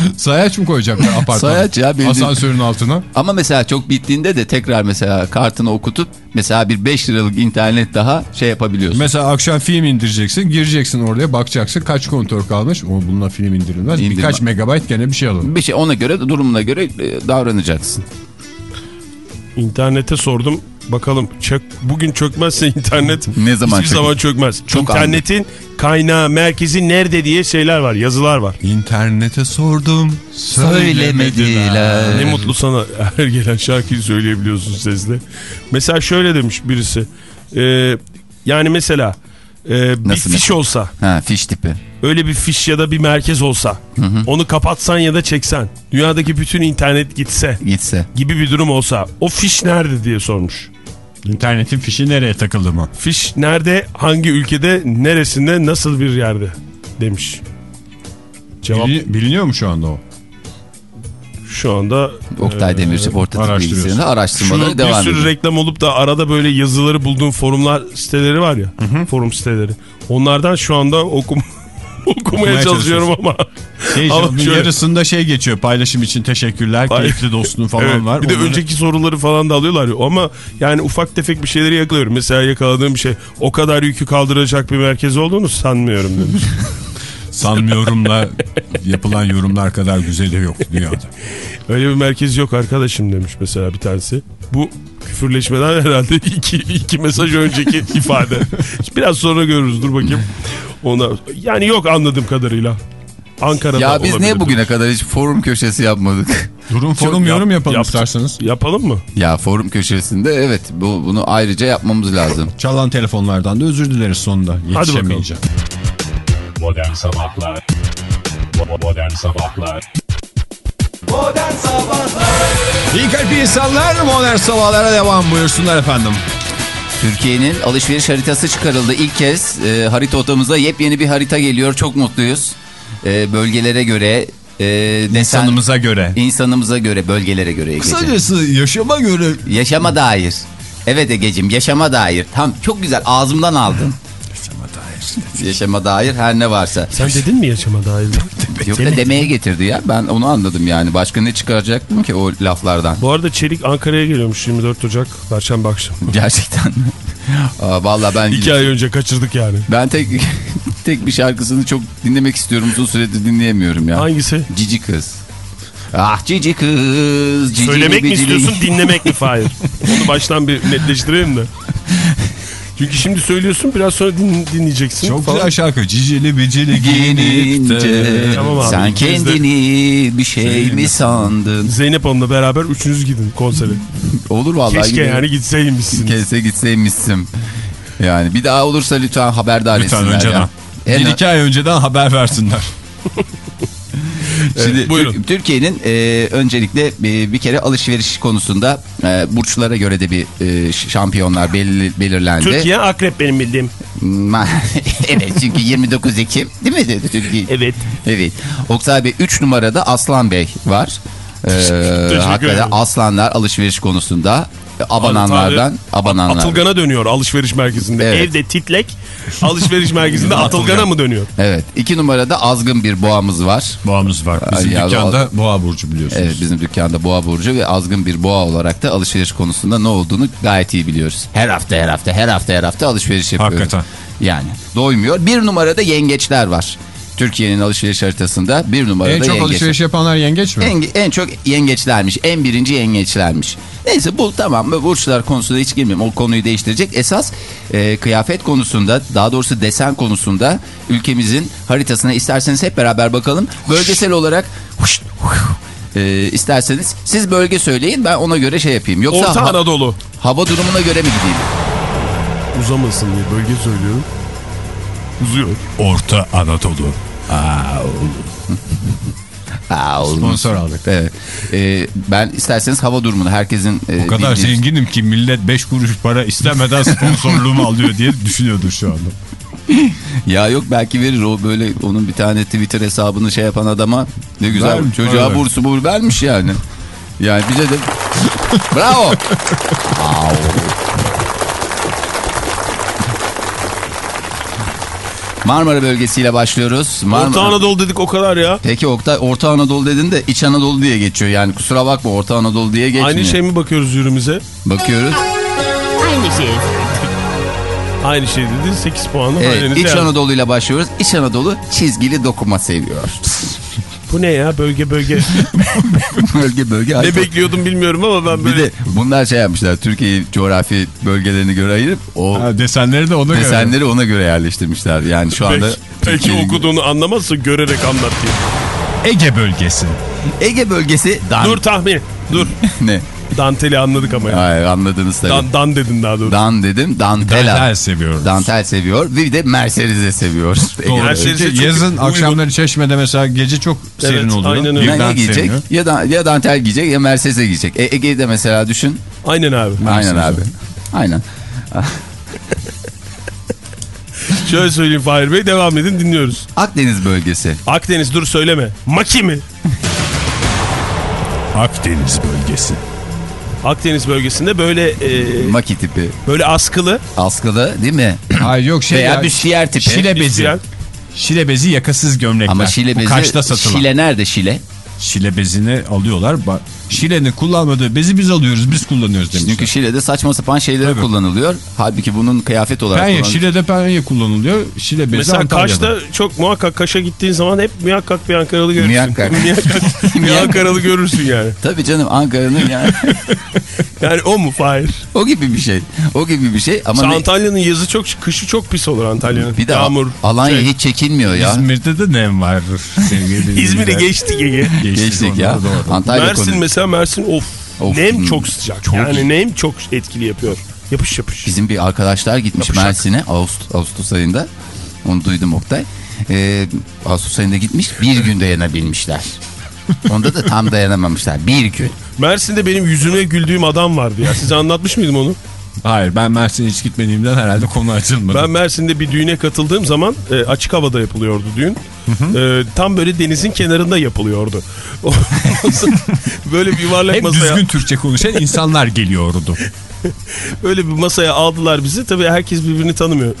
Sayaç mı koyacaklar apartman? Sayaç ya, bildiğin- Asansörün altına. Ama mesela çok bittiğinde de tekrar mesela kartını okutup mesela bir 5 liralık internet daha şey yapabiliyorsun. Mesela akşam film indireceksin. Gireceksin oraya bakacaksın kaç kontör kalmış. O bununla film indirilmez. İndirme. Birkaç megabayt gene bir şey alın. Bir şey ona göre durumuna göre e, davranacaksın. İnternete sordum. Bakalım çök, bugün çökmezse internet Ne zaman hiçbir çöker? zaman çökmez. Çok İnternetin kaynağı, merkezi nerede diye şeyler var, yazılar var. İnternete sordum. Söylemediler. Ne mutlu sana her gelen şarkıyı söyleyebiliyorsun sesle. Mesela şöyle demiş birisi. Ee, yani mesela e, bir Nasıl fiş mesela? olsa, Ha fiş tipi. öyle bir fiş ya da bir merkez olsa, onu kapatsan ya da çeksen, dünyadaki bütün internet gitse Gitse. gibi bir durum olsa, o fiş nerede diye sormuş. İnternetin fişi nereye takıldı mı? Fiş nerede, hangi ülkede, neresinde, nasıl bir yerde demiş. Cevap Bilini- biliniyor mu şu anda o? Şu anda Oktay Demirci portatif bilgisayarında araştırmaları Şunu bir devam sürü ediyor. reklam olup da arada böyle yazıları bulduğum forumlar siteleri var ya. Forum siteleri. Onlardan şu anda okum Okumaya çalışıyorum ama. Şey, Ama şöyle- yarısında şey geçiyor. Paylaşım için teşekkürler. Hayır. Keyifli dostluğun falan Evet, var. Bir de Onları- önceki soruları falan da alıyorlar ya. Ama yani ufak tefek bir şeyleri yakalıyorum. Mesela yakaladığım bir şey o kadar yükü kaldıracak bir merkez olduğunu sanmıyorum demiş. sanmıyorumla yapılan yorumlar kadar güzeli yok dünyada. Öyle bir merkez yok arkadaşım demiş mesela bir tanesi. Bu küfürleşmeden herhalde iki, iki mesaj önceki ifade. Biraz sonra görürüz dur bakayım. Ona yani yok anladığım kadarıyla. Ankara'da Ya biz niye bugüne kadar hiç forum köşesi yapmadık? Durum forum Yap- yorum yapalım yap- isterseniz. Yapalım mı? ya forum köşesinde evet bu, bunu ayrıca yapmamız lazım. Çalan telefonlardan da özür dileriz sonunda. Yetişemeyince. Modern Sabahlar Modern Sabahlar Modern Sabahlar İyi kalp insanlar modern sabahlara devam buyursunlar efendim. Türkiye'nin alışveriş haritası çıkarıldı. İlk kez e, harita otamıza yepyeni bir harita geliyor. Çok mutluyuz. E, bölgelere göre e, desen, İnsanımıza göre. insanımıza göre bölgelere göre Egeciğim. Kısacası yaşama göre Yaşama dair. Evet Egeciğim yaşama dair. Tam çok güzel ağzımdan aldın. yaşama dair. yaşama dair her ne varsa. Sen dedin mi yaşama dair? Yok da demeye getirdi ya. Ben onu anladım yani. Başka ne çıkaracaktım ki o laflardan? Bu arada Çelik Ankara'ya geliyormuş 24 Ocak Perşembe akşam. Gerçekten mi? Aa, vallahi ben İki ay önce kaçırdık yani. ben tek tek bir şarkısını çok dinlemek istiyorum. Uzun süredir dinleyemiyorum ya. Hangisi? Cici kız. Ah cici kız. Cici Söylemek mi istiyorsun dinlemek mi Fahir? Onu baştan bir netleştirelim de. Çünkü şimdi söylüyorsun biraz sonra din, dinleyeceksin. çok falan. güzel şarkı. Cicili bicili giyinip Giyinince de. Tamam abi, sen ikiniz de- kendini bir şey mi sandın? Zeynep Hanım'la beraber üçünüz gidin konsere. Olur vallahi. Keşke gidelim. yani gitseymişsiniz. Kese gitseymişsin. Yani bir daha olursa lütfen haberdar Lütfen etsinler önceden. ya. En- Bir iki ay önceden haber versinler. Şimdi buyurun. Tür- Türkiye'nin e, öncelikle e, bir kere alışveriş konusunda e, burçlara göre de bir e, şampiyonlar belli, belirlendi. Türkiye akrep benim bildiğim. Evet çünkü 29 Ekim değil mi dedi Türkiye? Evet. Evet. Oktay Bey 3 numarada Aslan Bey var. Ee, hakikaten aslanlar alışveriş konusunda abananlardan abananlar. Atılgan'a dönüyor alışveriş merkezinde. Evet. Evde titlek, alışveriş merkezinde Atılgan'a mı dönüyor? Evet. 2 numarada azgın bir boğamız var. Boğamız var. Bizim ya, dükkanda boğa burcu biliyorsunuz. Evet bizim dükkanda boğa burcu ve azgın bir boğa olarak da alışveriş konusunda ne olduğunu gayet iyi biliyoruz. Her hafta her hafta her hafta her hafta alışveriş yapıyoruz. Hakikaten. Yani doymuyor. Bir numarada yengeçler var. Türkiye'nin alışveriş haritasında bir numarada En çok yengeçler. alışveriş yapanlar yengeç mi? En, en çok yengeçlermiş. En birinci yengeçlermiş. Neyse bu tamam. Burçlar konusunda hiç girmeyeyim. O konuyu değiştirecek. Esas e, kıyafet konusunda daha doğrusu desen konusunda ülkemizin haritasına isterseniz hep beraber bakalım. Bölgesel olarak huşt, huş, e, isterseniz siz bölge söyleyin ben ona göre şey yapayım. Yoksa Orta ha- Anadolu. hava durumuna göre mi gideyim? Uzamasın diye bölge söylüyorum. Uzuyor. Orta Anadolu. Sponsor aldık. Evet. E, ben isterseniz hava durumunu herkesin e, O kadar bildiği- zenginim ki millet 5 kuruş para istemeden sponsorluğumu alıyor diye düşünüyordur şu anda. Ya yok belki verir o böyle onun bir tane Twitter hesabını şey yapan adama ne güzel Vermiş, çocuğa evet. bursu bur vermiş yani. Yani bize de bravo. Marmara bölgesiyle başlıyoruz. Marmara... Orta Anadolu dedik o kadar ya. Peki Oktay Orta Anadolu dedin de İç Anadolu diye geçiyor. Yani kusura bakma Orta Anadolu diye geçmiyor. Aynı şey mi bakıyoruz yürümüze? Bakıyoruz. Aynı şey dedi 8 puanı. Evet, İç yazdım. Anadolu ile başlıyoruz. İç Anadolu çizgili dokuma seviyor. Bu ne ya bölge bölge. bölge bölge. ne bekliyordum bilmiyorum ama ben Bir böyle... de bunlar şey yapmışlar. Türkiye'yi coğrafi bölgelerine göre ayırıp o Ha, desenleri de ona göre. desenleri ona göre yerleştirmişler. Yani şu anda Peki, peki okuduğunu anlamazsın görerek anlat diye. Ege bölgesi. Ege bölgesi dan Dur tahmin. Dur. ne? Danteli anladık ama ya. Hayır anladınız tabii. Dan, dan dedin daha doğrusu. Dan dedim. Dantela. Dantel seviyorum. Dantel seviyor. Bir de Mercedes'e seviyor. Çok Yazın uygun. akşamları çeşmede mesela gece çok serin Evet, oluyor. aynen öyle. Ne giyecek? sevmiyor. Ya, da, ya dantel giyecek ya Mercedes'e giyecek. E, Ege'de mesela düşün. Aynen abi. Aynen abi. Aynen. Şöyle söyleyeyim Fahir Bey devam edin dinliyoruz. Akdeniz bölgesi. Akdeniz dur söyleme. Maki mi? Akdeniz bölgesi. Akdeniz bölgesinde böyle e, Maki tipi. böyle askılı Askılı değil mi? Hayır yok şey Veya ya, bir şiyer tipi. Şile bezi. Şile bezi yakasız gömlekler. Ama şile Bu bezi. kaçta satılan? Şile nerede şile? Şile bezini alıyorlar. Şile'nin kullanmadığı bezi biz alıyoruz, biz kullanıyoruz demişler. Çünkü Şile'de saçma sapan şeyler Tabii. kullanılıyor. Halbuki bunun kıyafet olarak Penye, kullanılıyor. Şile'de penye kullanılıyor. Şile bezi Mesela Antalya'da. Kaş'ta çok muhakkak Kaş'a gittiğin zaman hep muhakkak bir Ankaralı görürsün. Muhakkak. Muhakkak bir Ankaralı görürsün yani. Tabii canım Ankara'nın yani Yani o mu Fahir? o gibi bir şey. O gibi bir şey ama Mesela ne- Antalya'nın yazı çok, kışı çok pis olur Antalya'nın. bir de Yağmur. Alanya şey. hiç çekilmiyor ya. İzmir'de de nem var sevgili İzmir'i geçtik Ege. Geçtik ya. onları doğru. Antalya Mersin konu. Mesela Mersin of. Of. Nem Hmm. çok sıcak. Çok yani iyi. nem çok etkili yapıyor. Yapış yapış. Bizim bir arkadaşlar gitmiş. Mersin'e Ağustos, Ağustos ayında. Onu duydum Oktay. Ee, Ağustos ayında gitmiş bir gün dayanabilmişler. Onda da tam dayanamamışlar. Bir gün. Mersin'de benim yüzüme güldüğüm adam vardı ya. Size anlatmış mıydım onu? Hayır ben Mersin'e hiç gitmediğimden herhalde konu açılmadı. Ben Mersin'de bir düğüne katıldığım zaman e, açık havada yapılıyordu düğün. E, tam böyle denizin kenarında yapılıyordu. böyle bir yuvarlak Hep masaya düzgün Türkçe konuşan insanlar geliyordu. böyle bir masaya aldılar bizi. Tabii herkes birbirini tanımıyor.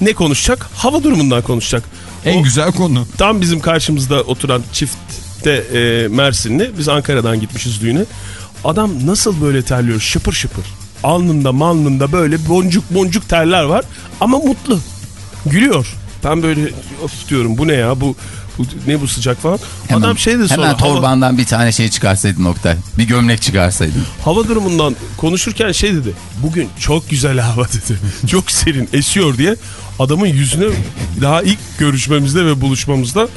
Ne konuşacak? Hava durumundan konuşacak. En O- güzel konu. Tam bizim karşımızda oturan çiftte e, Mersinli. Biz Ankara'dan gitmişiz düğüne. Adam nasıl böyle terliyor şıpır şıpır. Alnında malnında böyle boncuk boncuk terler var ama mutlu. Gülüyor. Ben böyle of diyorum bu ne ya bu, bu ne bu sıcak falan. Adam şey de sonra Hemen hava, torbandan bir tane şey çıkarsaydın Oktay. Bir gömlek çıkarsaydın. hava durumundan konuşurken şey dedi. Bugün çok güzel hava dedi. Çok serin esiyor diye adamın yüzüne daha ilk görüşmemizde ve buluşmamızda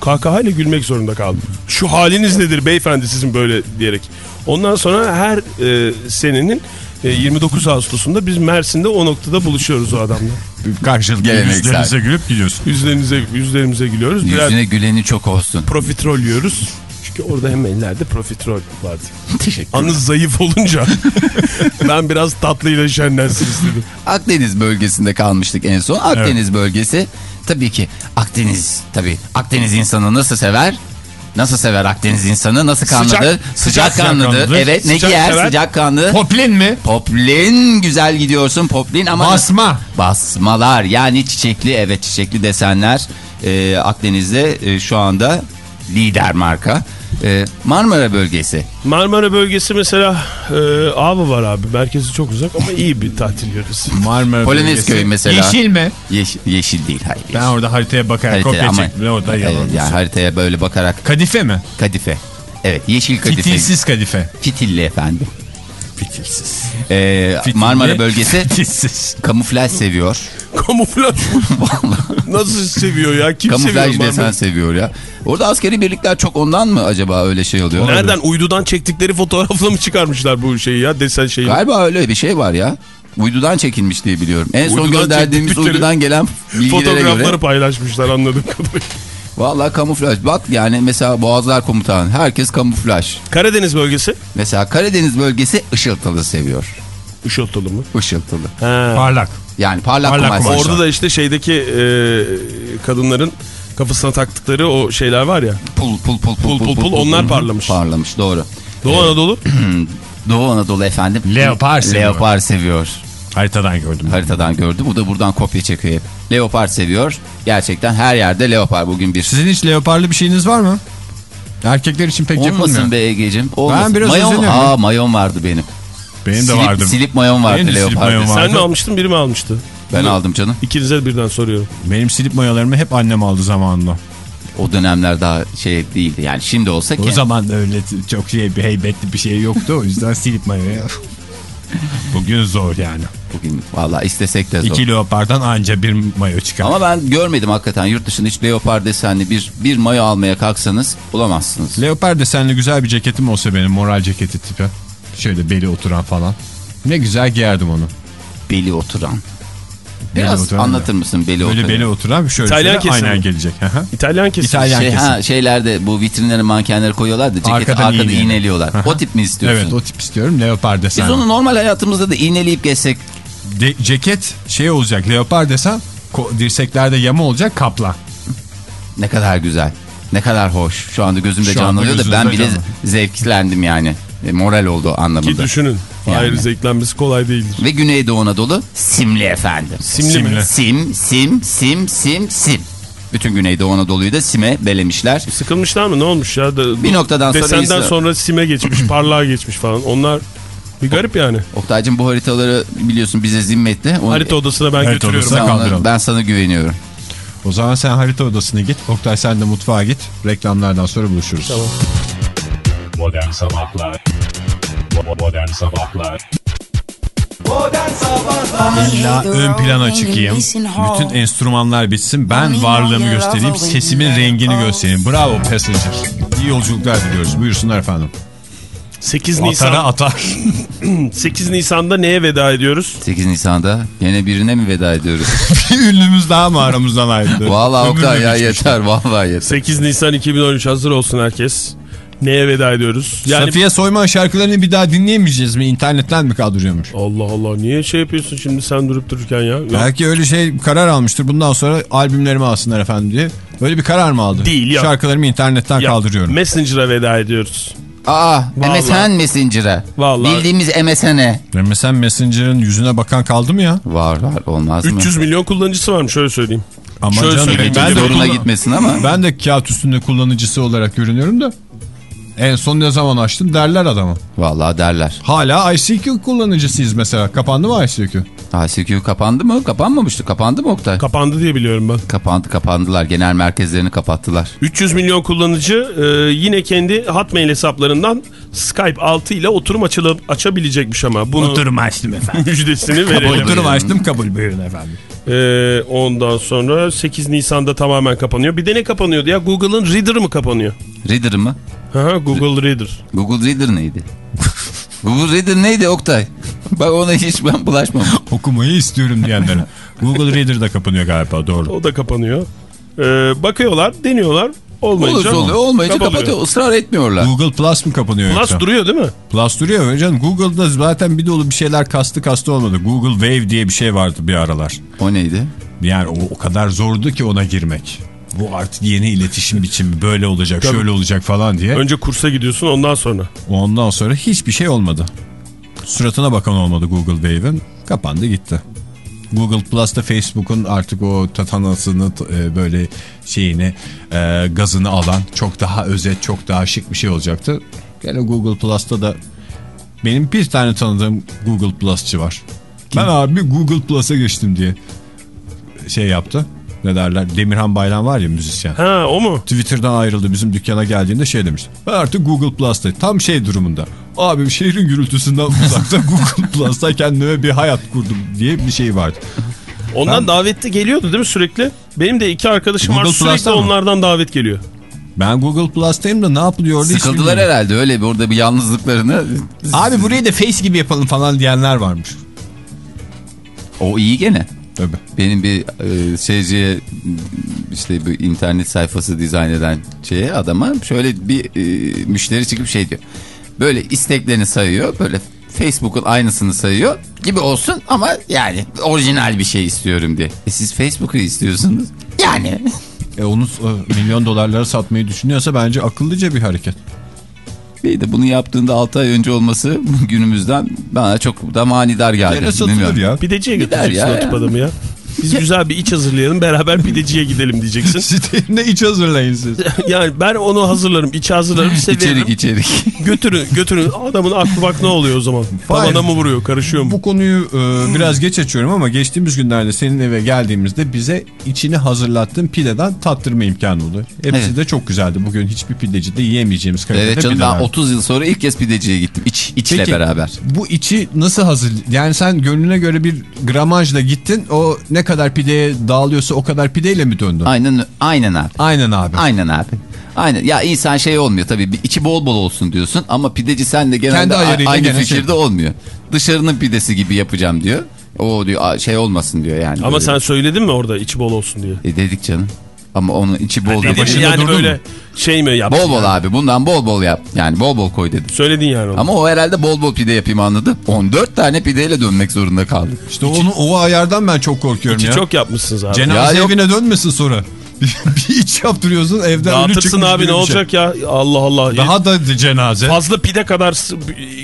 kahkahayla gülmek zorunda kaldım. Şu haliniz nedir beyefendi sizin böyle diyerek. Ondan sonra her e, senenin 29 Ağustos'unda biz Mersin'de o noktada buluşuyoruz o adamla. Karşılıklı Geleneksel. yüzlerinize gülüp gidiyorsun. Yüzlerimize, yüzlerimize gülüyoruz. Yüzüne güleni çok olsun. profiterol yiyoruz. Çünkü orada hem ellerde profiterol vardı. Teşekkür Anız zayıf olunca ben biraz tatlıyla şenlensin istedim. Akdeniz bölgesinde kalmıştık en son. Akdeniz bölgesi tabii ki Akdeniz tabii Akdeniz insanı nasıl sever? Nasıl sever Akdeniz insanı? Nasıl kanlıdır? Sıcak- Sıcak, sıcak kanlıdır. Evet ne Sıcak giyer? sever. Sıcak kanlı. Poplin mi? Poplin güzel gidiyorsun Poplin ama Basma. basmalar yani çiçekli evet çiçekli desenler Ee, Akdeniz'de e, şu anda lider marka. Ee, Marmara bölgesi. Marmara bölgesi mesela e, Ağrı var abi. Merkezi çok uzak ama iyi bir tatil yöresi. Marmara Polonezköy bölgesi. mesela. Yeşil mi? Yeşil, yeşil değil hayır. Ben orada haritaya bakarak Harita- kopya ama- çektim. ve Orada Evet, yalan. yani haritaya böyle bakarak Kadife mi? kadife. Evet yeşil kadife. Fitilsiz kadife. Fitilli efendim. Fitilsiz. Ee, Fitilli, Marmara bölgesi Fitilsiz. kamuflaj seviyor. Kamuflaj. Nasıl seviyor ya? Kim Kamuflaj seviyor desen seviyor ya. Orada askeri birlikler çok ondan mı acaba öyle şey oluyor? Nereden uydudan çektikleri fotoğrafla mı çıkarmışlar bu şeyi ya desen şeyi? Galiba öyle bir şey var ya. Uydudan çekilmiş diye biliyorum. En son Uydudan gönderdiğimiz çektikleri uydudan gelen bilgilere Fotoğrafları göre. paylaşmışlar anladığım kadarıyla. Vallahi kamuflaj. Bak yani mesela Boğazlar Komutanı. Herkes kamuflaj. Karadeniz bölgesi. Mesela Karadeniz bölgesi ışıltılı seviyor. Işıltılı mı? Işıltılı. He. Parlak. Yani parlak, Parlak kumaş. Orada da işte şeydeki e, kadınların kafasına taktıkları o şeyler var ya. Pul pul pul pul Pul, pul, pul, onlar Hı hı. parlamış. Parlamış doğru. Doğu Anadolu. Doğu Anadolu efendim. Leopar seviyor. Leopar seviyor. Haritadan gördüm. Haritadan gördü. Bu da buradan kopya çekiyor hep. Leopar seviyor. Gerçekten her yerde leopar bugün bir. Sizin hiç leoparlı bir şeyiniz var mı? Erkekler için pek Olmasın yapılmıyor. be Ege'cim. Olmasın. Ben biraz mayon, özeniyorum. Aa mayon vardı benim. Benim de vardı. Silip mayon vardı Benim de leopar. mayon vardı. Sen mi almıştın biri mi almıştı? Ben aldım canım. İkinize birden soruyorum. Benim silip mayolarımı hep annem aldı zamanında. O dönemler daha şey değildi. Yani şimdi olsa ki. O zaman da öyle çok şey bir heybetli bir şey yoktu. O yüzden silip mayoya. Bugün zor yani. Bugün valla istesek de zor. İki leopardan anca bir mayo çıkar. Ama ben görmedim hakikaten yurt dışında hiç leopar desenli bir bir mayo almaya kalksanız bulamazsınız. Leopar desenli güzel bir ceketim olsa benim moral ceketi tipi. Şöyle beli oturan falan. Ne güzel giyerdim onu. Beli oturan. Beli Biraz oturan anlatır mısın beli Böyle oturan? beli oturan şöyle İtalyan şöyle kesim aynen mi? gelecek. Hı hı. İtalyan kesim. İtalyan Şey, kesim. ha, şeylerde bu vitrinlere mankenleri koyuyorlar da ceketi Arkadan arkada iğneli. iğneliyorlar. O tip mi istiyorsun? Evet o tip istiyorum. Leopar desen. Biz onu normal hayatımızda da iğneleyip geçsek De- ceket şey olacak. Leopar desen dirseklerde yama olacak kaplan. ne kadar güzel. Ne kadar hoş. Şu anda gözümde Şu anda canlanıyor da ben bile canlı. zevklendim yani. E, moral oldu Ki anlamında. düşünün. Hayır Yani. zevklenmesi kolay değildir. Ve Güneydoğu Anadolu simli efendim. Simli mi? Simli. Sim, sim, sim, sim, sim. Bütün Güneydoğu Anadolu'yu da sime belemişler. Sıkılmışlar mı ne olmuş ya? Da, Bir noktadan sonra Desenden sonra sime geçmiş parlağa geçmiş falan. Onlar bir garip yani. Oktay'cım bu haritaları biliyorsun bize zimmetli. Onu- Harita odasına ben Harita götürüyorum. odasına ben, ona- ben sana güveniyorum. O zaman sen harita odasına git. Oktay sen de mutfağa git. Reklamlardan sonra buluşuruz. Tamam. Modern Sabahlar Bo- Modern Sabahlar Modern Sabahlar İlla ön plana çıkayım. Bütün enstrümanlar bitsin. Ben varlığımı göstereyim. Sesimin rengini göstereyim. Bravo Passenger. İyi yolculuklar diliyoruz. Buyursunlar efendim. 8 Nisan Atara atar. 8 Nisan'da neye veda ediyoruz? 8 Nisan'da yine birine mi veda ediyoruz? bir ünlümüz daha mı aramızdan ayrıldı? Vallahi Ömrü Oktay ya yeter vallahi yeter. 8 Nisan 2013 hazır olsun herkes. Neye veda ediyoruz? Yani Safiye Soyman şarkılarını bir daha dinleyemeyeceğiz mi? İnternetten mi kaldırıyormuş? Allah Allah niye şey yapıyorsun şimdi sen durup dururken ya? Belki öyle şey karar almıştır. Bundan sonra albümlerimi alsınlar efendim diye. Öyle bir karar mı aldı? Değil, yok. Şarkılarımı internetten Ya, kaldırıyorum. Messenger'a veda ediyoruz. Aa Vallahi. MSN Messenger'a. Vallahi. Bildiğimiz MSN'e. Mesela Messenger'ın yüzüne bakan kaldı mı ya? Var var olmaz mı? 300 milyon kullanıcısı varmış şöyle söyleyeyim. Ama Şöyle canım, söyleyeyim, ben, de, Zoruna gitmesin ama. ben de kağıt üstünde kullanıcısı olarak görünüyorum da. En son ne zaman açtım derler adama. Vallahi derler. Hala ICQ kullanıcısıyız mesela. Kapandı mı ICQ? ICQ kapandı mı? Kapanmamıştı. Kapandı mı Oktay? Kapandı diye biliyorum ben. Kapandı kapandılar. Genel merkezlerini kapattılar. 300 milyon kullanıcı e, yine kendi Hotmail hesaplarından Skype 6 ile oturum açılıp açabilecekmiş ama bunu açtım efendim. müjdesini verelim. Oturum açtım kabul buyurun efendim. E, ondan sonra 8 Nisan'da tamamen kapanıyor. Bir de ne kapanıyordu ya? Google'ın Reader'ı mı kapanıyor? Reader mı? Aha, Google Reader. Google Reader neydi? Google Reader neydi Oktay? Bak ona hiç ben bulaşmam. Okumayı istiyorum diyenlere. Google Reader da kapanıyor galiba doğru. O da kapanıyor. E, bakıyorlar, deniyorlar. Olmayınca, Olursa oluyor olmayınca kapatıyor. kapatıyor. Israr etmiyorlar. Google Plus mı kapanıyor Plus yoksa? duruyor değil mi? Plus duruyor öyle canım. Google'da zaten bir dolu bir şeyler kastı kastı olmadı. Google Wave diye bir şey vardı bir aralar. O neydi? Yani o, o kadar zordu ki ona girmek. Bu artık yeni iletişim biçimi böyle olacak Tabii. şöyle olacak falan diye. Önce kursa gidiyorsun ondan sonra. Ondan sonra hiçbir şey olmadı. Suratına bakan olmadı Google Wave'in. Kapandı gitti. Google Plus'ta Facebook'un artık o tatanasını e, böyle şeyini e, gazını alan çok daha özet çok daha şık bir şey olacaktı. Gene Google Plus'ta da benim bir tane tanıdığım Google Plus'çı var. Ben abi Google Plus'a geçtim diye şey yaptı. Ne derler? Demirhan Baylan var ya müzisyen. Ha o mu? Twitter'dan ayrıldı bizim dükkana geldiğinde şey demiş. Ben artık Google Plus'ta tam şey durumunda. Abi şehrin gürültüsünden uzakta Google Plus'ta kendime bir hayat kurdum diye bir şey vardı. Ondan Ben- davette geliyordu değil mi sürekli? Benim de iki arkadaşım var Google sürekli Plus'tan mı? onlardan davet geliyor. Ben Google Plus'tayım da ne yapılıyordu hiç Sıkıldılar herhalde öyle bir orada bir yalnızlıklarını. Abi burayı da Face gibi yapalım falan diyenler varmış. O iyi gene. Tabii. Benim bir e, şeyciye işte bu internet sayfası dizayn eden şeye adama şöyle bir e, müşteri çıkıp şey diyor. Böyle isteklerini sayıyor. Böyle Facebook'un aynısını sayıyor gibi olsun ama yani orijinal bir şey istiyorum diye. E siz Facebook'u istiyorsunuz. Yani E onu e, milyon dolarlara satmayı düşünüyorsa bence akıllıca bir hareket. Bir de bunu yaptığında 6 ay önce olması günümüzden bana çok da manidar geldi. Nereye satılır ya? Pideciye Gider götüreceksin ya, o tip ya. adamı ya. Biz güzel bir iç hazırlayalım beraber pideciye gidelim diyeceksin. Sitelerine iç hazırlayın siz. yani ben onu hazırlarım, içi hazırlarım, size İçerik içerik. Götürün, götürün. Adamın aklı bak ne oluyor o zaman? Tavana mı vuruyor, karışıyor mu? Bu konuyu e, biraz geç açıyorum ama geçtiğimiz günlerde senin eve geldiğimizde bize içini hazırlattığın pideden tattırma imkanı oldu. Hepsi Evet. de çok güzeldi. Bugün hiçbir pidecide yiyemeyeceğimiz kalitede Evet canım ben pideler. 30 yıl sonra ilk kez pideciye gittim. İç, içle Peki, beraber. Bu içi nasıl hazır? Yani sen gönlüne göre bir gramajla gittin. O ne kadar pideye dağılıyorsa o kadar pideyle mi döndün? Aynen aynen abi. Aynen abi. Aynen abi. Aynen. Ya insan şey olmuyor tabii. İçi bol bol olsun diyorsun ama pideci sen de genelde Kendi aynı gene fikirde şey. olmuyor. Dışarının pidesi gibi yapacağım diyor. O diyor "Aa, şey olmasın diyor yani. Ama Böyle. sen söyledin mi orada içi bol olsun diye? E dedik canım. Ama onun içi bol Dedin dedi. başında yani böyle mu? şey mi yap? Bol bol abi. Bundan bol bol yap. Yani bol bol koy dedi. Söyledin yani onu. Ama o herhalde bol bol pide yapayım anladı. 14 tane pideyle dönmek zorunda kaldı. İşte onu o ayardan ben çok korkuyorum İçi ya. çok yapmışsınız abi. Cenaze Ya yok. evine dönmesin sonra. bir iç yaptırıyorsun evden ölü Dağıtırsın çıkmış abi ne bir şey. olacak ya? Allah Allah. Daha da cenaze. Fazla pide kadar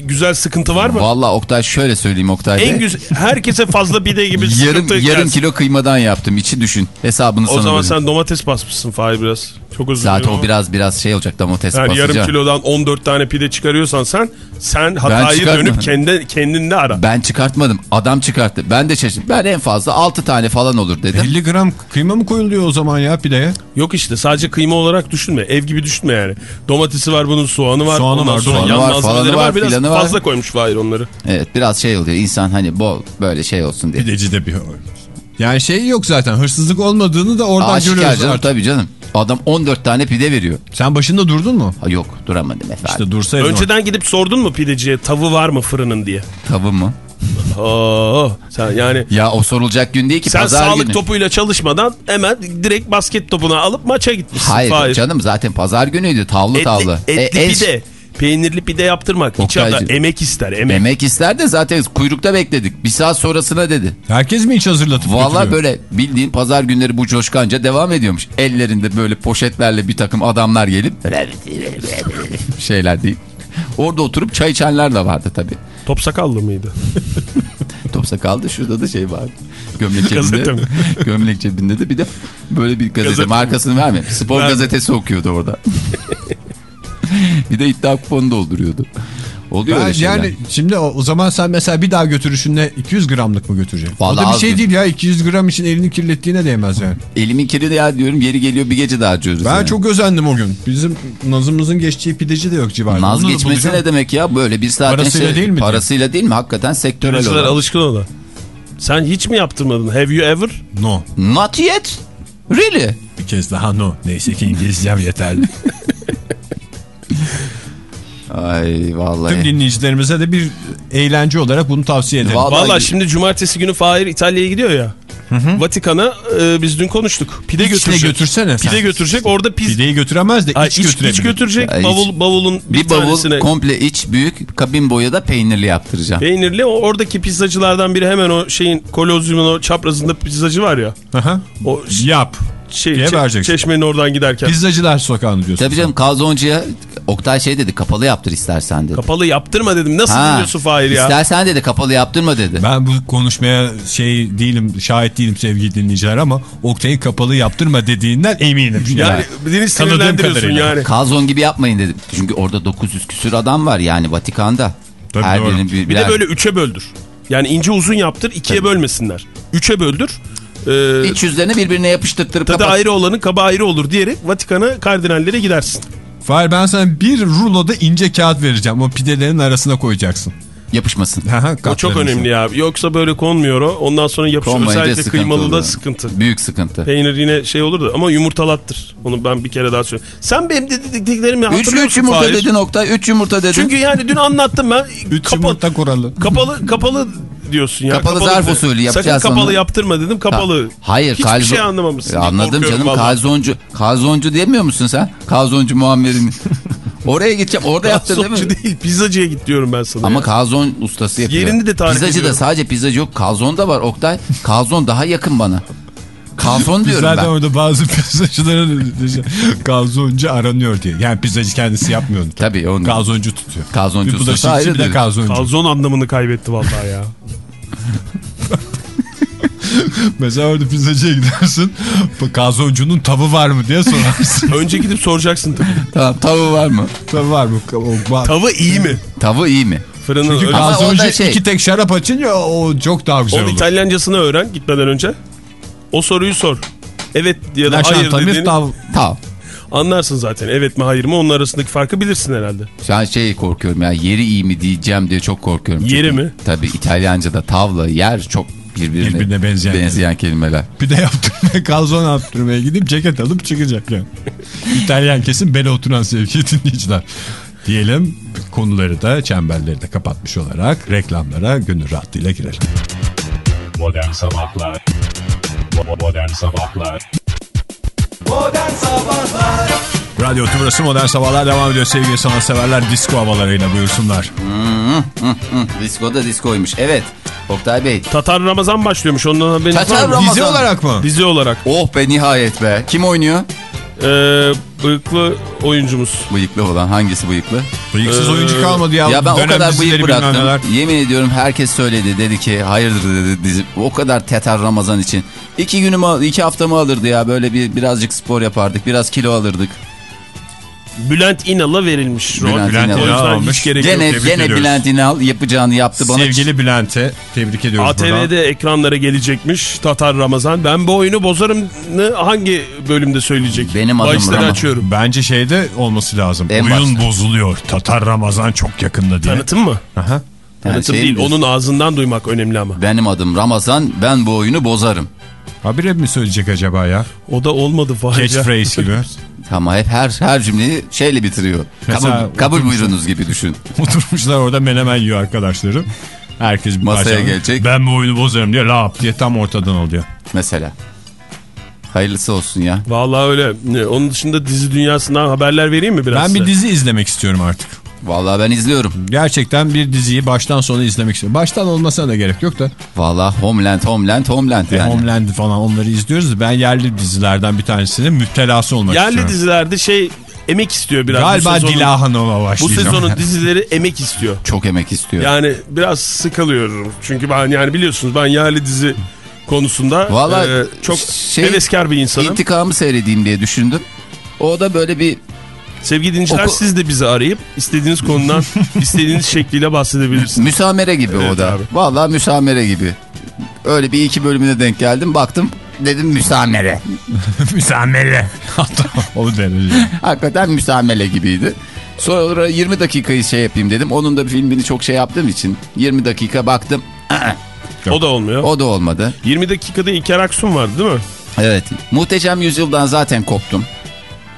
güzel sıkıntı var mı? Valla Oktay şöyle söyleyeyim Oktay Bey. En güzel herkese fazla pide gibi Yarım, sıkıntı yarım gelsin. kilo kıymadan yaptım. İçi düşün. Hesabını O sana zaman vereyim. sen domates basmışsın Fahir biraz. Çok özür Zaten o biraz biraz şey olacak domates yani basacağım. yarım kilodan 14 tane pide çıkarıyorsan sen sen hatayı dönüp kendi, kendinde ara. Ben çıkartmadım. Adam çıkarttı. Ben de şaşırdım. Ben en fazla 6 tane falan olur dedim. 50 gram kıyma mı koyuluyor o zaman ya pideye? Yok işte sadece kıyma olarak düşünme. Ev gibi düşünme yani. Domatesi var bunun soğanı var. Soğanı ondan var, sonra soğanı var, malzemeleri falanı var. var, Biraz filanı var. fazla koymuş Fahir onları. Evet biraz şey oluyor. İnsan hani bol böyle şey olsun diye. Pideci de bir Yani şey yok zaten hırsızlık olmadığını da oradan Aşikar görüyoruz canım artık. tabii canım. Adam 14 tane pide veriyor. Sen başında durdun mu? Ha, yok duramadım efendim. İşte dursaydın. Önceden gidip sordun mu pideciye tavı var mı fırının diye? Tavı mı? Oo, sen yani Ya o sorulacak gün değil ki sen pazar sağlık günü. topuyla çalışmadan hemen direkt basket topunu alıp maça gitmişsin. Hayır Fahir. canım zaten pazar günüydü tavlı Etli, tavlı. etli E, en- pide. Peynirli pide yaptırmak. Oktaycığım. İçeride emek ister. Emek. Emek ister de zaten kuyrukta bekledik. Bir saat sonrasına dedi. Herkes mi iç hazırlatıp Vallahi götürüyor? böyle bildiğin pazar günleri bu coşkanca devam ediyormuş. Ellerinde böyle poşetlerle bir takım adamlar gelip şeyler değil. Orada oturup çay içenler de vardı tabii. Top sakallı mıydı? Topsa kaldı şurada da şey vardı. Gömlek cebinde. gömlek cebinde de bir de böyle bir gazete. Gazete mi? markasını verme. Spor Verme. gazetesi okuyordu orada. bir de iddia kuponu dolduruyordu. Oluyor Ben öyle şeyler. yani şimdi o, o zaman sen mesela bir daha götürüşünde 200 gramlık mı götüreceksin? Vallahi o da bir şey değil ya 200 gram için elini kirlettiğine değmez yani. Elimin kiri de ya diyorum yeri geliyor bir gece daha harcıyoruz. Ben yani. çok özendim o gün. Bizim Nazımızın geçtiği pideci de yok civarında. Naz Onu geçmesi ne demek ya? Böyle bir saatin Parasıyla değil mi Parasıyla değil mi? Hakikaten sektörel Pideciler olarak. alışkın ona. Sen hiç mi yaptırmadın? Have you ever? No. Not yet. Really? Bir kez daha no. Neyse ki İngilizcem yeterli. Ay vallahi. Tüm dinleyicilerimize de bir eğlence olarak bunu tavsiye ederim. Vallahi- Valla şimdi cumartesi günü Fahir İtalya'ya gidiyor ya. Vatikan'a e, biz dün konuştuk. Pide İçle götürecek. götürsene sen. Pide götürecek. Orada piz... Pideyi götüremez de Ay, iç, iç, iç götürecek. İç- bavul, bavulun bir, Bir bavul tanesine komple iç büyük kabin boyu da peynirli yaptıracağım. peynirli. O, oradaki pizzacılardan biri hemen o şeyin kolozyumun o çaprazında pizzacı var ya. Aha. O Yap. Şey, diye vereceksin. çeşmenin oradan giderken. Pizzacılar sokağını diyorsun. Tabii canım kalzoncuya Oktay şey dedi kapalı yaptır istersen dedi. Kapalı yaptırma dedim. Nasıl Ha, biliyorsun Fahir ya? İstersen dedi kapalı yaptırma dedi. Ben bu konuşmaya şey değilim, şahit değilim sevgili dinleyiciler ama Oktay'ı kapalı yaptırma dediğinden eminim. Yani beni sinirlendiriyorsun yani. Kalzon gibi yapmayın dedim. Çünkü orada 900 küsür adam var yani Vatikan'da. Tabii Her doğru. bir, Bir de böyle üçe böldür. Yani ince uzun yaptır ikiye bölmesinler. Üçe böldür. Ee, iç yüzlerini birbirine yapıştırtırıp tadı kapat. ayrı olanın kaba ayrı olur diyerek Vatikan'a kardinallere gidersin. Fahir ben sana bir ruloda ince kağıt vereceğim. O pidelerin arasına koyacaksın. Yapışmasın. O çok önemli ya. Yoksa böyle konmuyor o. Ondan sonra yapışıyor. Konmayınca Özellikle sıkıntı kıymalı da sıkıntı. Büyük sıkıntı. Peynir yine şey olur da ama yumurtalattır. Onu ben bir kere daha söyleyeyim. Sen benim dediklerimi 3 hatırlıyor 3 musun yumurta Fahir? dedin Oktay. 3 yumurta dedin. Çünkü yani dün anlattım ben. Üç Kapalı, yumurta kuralı. kapalı, kapalı diyorsun ya. Kapalı zarf de. usulü yapacağız Sakın kapalı onu. yaptırma dedim kapalı. Hayır Hiçbir kalzo- şey anlamamışsın. Anladım canım vallahi. kalzoncu. Kalzoncu diyemiyor musun sen? Kalzoncu Muammer'in. Oraya gideceğim orada yaptır değil mi? Değil pizzacıya git diyorum ben sana. Ama ya. kalzon ustası yapıyor. Yerini de tarif Pizzacı da ediyorum. sadece pizzacı yok. Kalzon da var Oktay. Kalzon daha yakın bana. Kalzon Biz diyorum zaten ben. orada bazı pizzacıların kalzoncu aranıyor diye. Yani pizzacı kendisi yapmıyor. Tabii onu. Kalzoncu tutuyor. Kalzoncu ustası şişçi bir de kalzoncu. Kalzon anlamını kaybetti vallahi ya. Mesela orada pizzacıya gidersin. bu Kalzoncunun tavı var mı diye sorarsın. Önce gidip soracaksın tabii. Tamam tavuğu var mı? tavı var mı? Tavı iyi mi? Tavuğu iyi mi? Fırının Çünkü kalzoncu şey- iki tek şarap açınca o çok daha güzel Onun olur. İtalyancasını öğren gitmeden önce. O soruyu sor. Evet ya da hayır dediğini tav. Tamam. anlarsın zaten. Evet mi hayır mı onun arasındaki farkı bilirsin herhalde. Şu an şey korkuyorum ya yeri iyi mi diyeceğim diye çok korkuyorum. Yeri Çünkü mi? Tabii İtalyanca'da tavla yer çok birbirine, Birbirine benzeyen benzeyen kelimeler. Bir de yaptırmaya, kalzon yaptırmaya gidip ceket alıp çıkacak yani. İtalyan kesin bele oturan sevgili dinleyiciler. Diyelim konuları da çemberleri de kapatmış olarak reklamlara gönül rahatlığıyla girelim. Modern Sabahlar Modern Sabahlar Modern Sabahlar Radyo Tümrüt'ü Modern Sabahlar devam ediyor sevgili sanatseverler disco havalarıyla buyursunlar. Disko da diskoymuş. Evet. Oktay Bey. Tatar Ramazan başlıyormuş ondan haberiniz Tatar var mı? Ramazan. Dizi olarak mı? Dizi olarak. Oh be nihayet be. Kim oynuyor? Ee, bıyıklı oyuncumuz. Bıyıklı olan. Hangisi bıyıklı? Bıyıksız Ee, oyuncu kalmadı ya. Ya ben o kadar bıyık bıraktım. neler. Yemin ediyorum herkes söyledi. Dedi ki hayırdır dedi dizi. O kadar tetar Ramazan için. İki günümü, iki haftamı alırdı ya. Böyle bir birazcık spor yapardık. Biraz kilo alırdık. Bülent İnal'a verilmiş rol. Bülent Bülent İnal O yüzden almış. hiç gerek Gene, yok. gene ediyoruz. Bülent İnal yapacağını yaptı. Bana Sevgili Bülent'e tebrik ediyoruz buradan. ATV'de ekranlara gelecekmiş Tatar Ramazan. Ben bu oyunu bozarım hangi bölümde söyleyecek? Benim adım Bahisleri Ramazan. açıyorum. Bence şeyde olması lazım. En Oyun başta. bozuluyor. Tatar Ramazan çok yakında diye. Tanıtım mı? Aha. Yani Tanıtım şey değil. Onun ağzından duymak önemli ama. Benim adım Ramazan. Ben bu oyunu bozarım. Habire mi söyleyecek acaba ya? O da olmadı Fahir. ya. Catchphrase gibi. Ama hep her her cümleyi şeyle bitiriyor. Mesela kabul, kabul buyurunuz gibi düşün. Oturmuşlar orada menemen yiyor arkadaşları. Herkes bir Masaya parça- gelecek. Ben bu oyunu bozarım diye lap diye tam ortadan alıyor. Mesela. Hayırlısı olsun ya. Vallahi öyle. Onun dışında dizi dünyasından haberler vereyim mi biraz Ben bir size? dizi izlemek istiyorum artık. Vallahi ben izliyorum. Gerçekten bir diziyi baştan sona izlemek istiyorum. Baştan olmasına da gerek yok da. Vallahi Homeland, Homeland, Homeland yani. Homeland falan onları izliyoruz. Ben yerli dizilerden bir tanesinin müptelası olmak Yerli istiyorum. dizilerde şey emek istiyor biraz. Galiba bu sezonun, Dila Hanım'a Bu başlayacağım. sezonun dizileri emek istiyor. Çok emek istiyor. Yani biraz sıkılıyorum. Çünkü ben yani biliyorsunuz ben yerli dizi konusunda Vallahi e, çok şey- heveskar bir insanım. İntikamı seyredeyim diye düşündüm. O da böyle bir Sevgili dinleyiciler Oku- siz de bizi arayıp istediğiniz konudan istediğiniz şekliyle bahsedebilirsiniz. müsamere gibi o Evet da. abi. Vallahi müsamere gibi. Öyle bir iki bölümüne denk geldim. Baktım dedim müsamere. Müsamele. Hatta o derece. Hakikaten müsamele gibiydi. Sonra 20 dakikayı şey yapayım dedim. Onun da filmini çok şey yaptığım için 20 dakika baktım. O da olmuyor. O da olmadı. 20 dakikada İlker Aksun vardı değil mi? Evet. Muhteşem Yüzyıl'dan zaten koptum.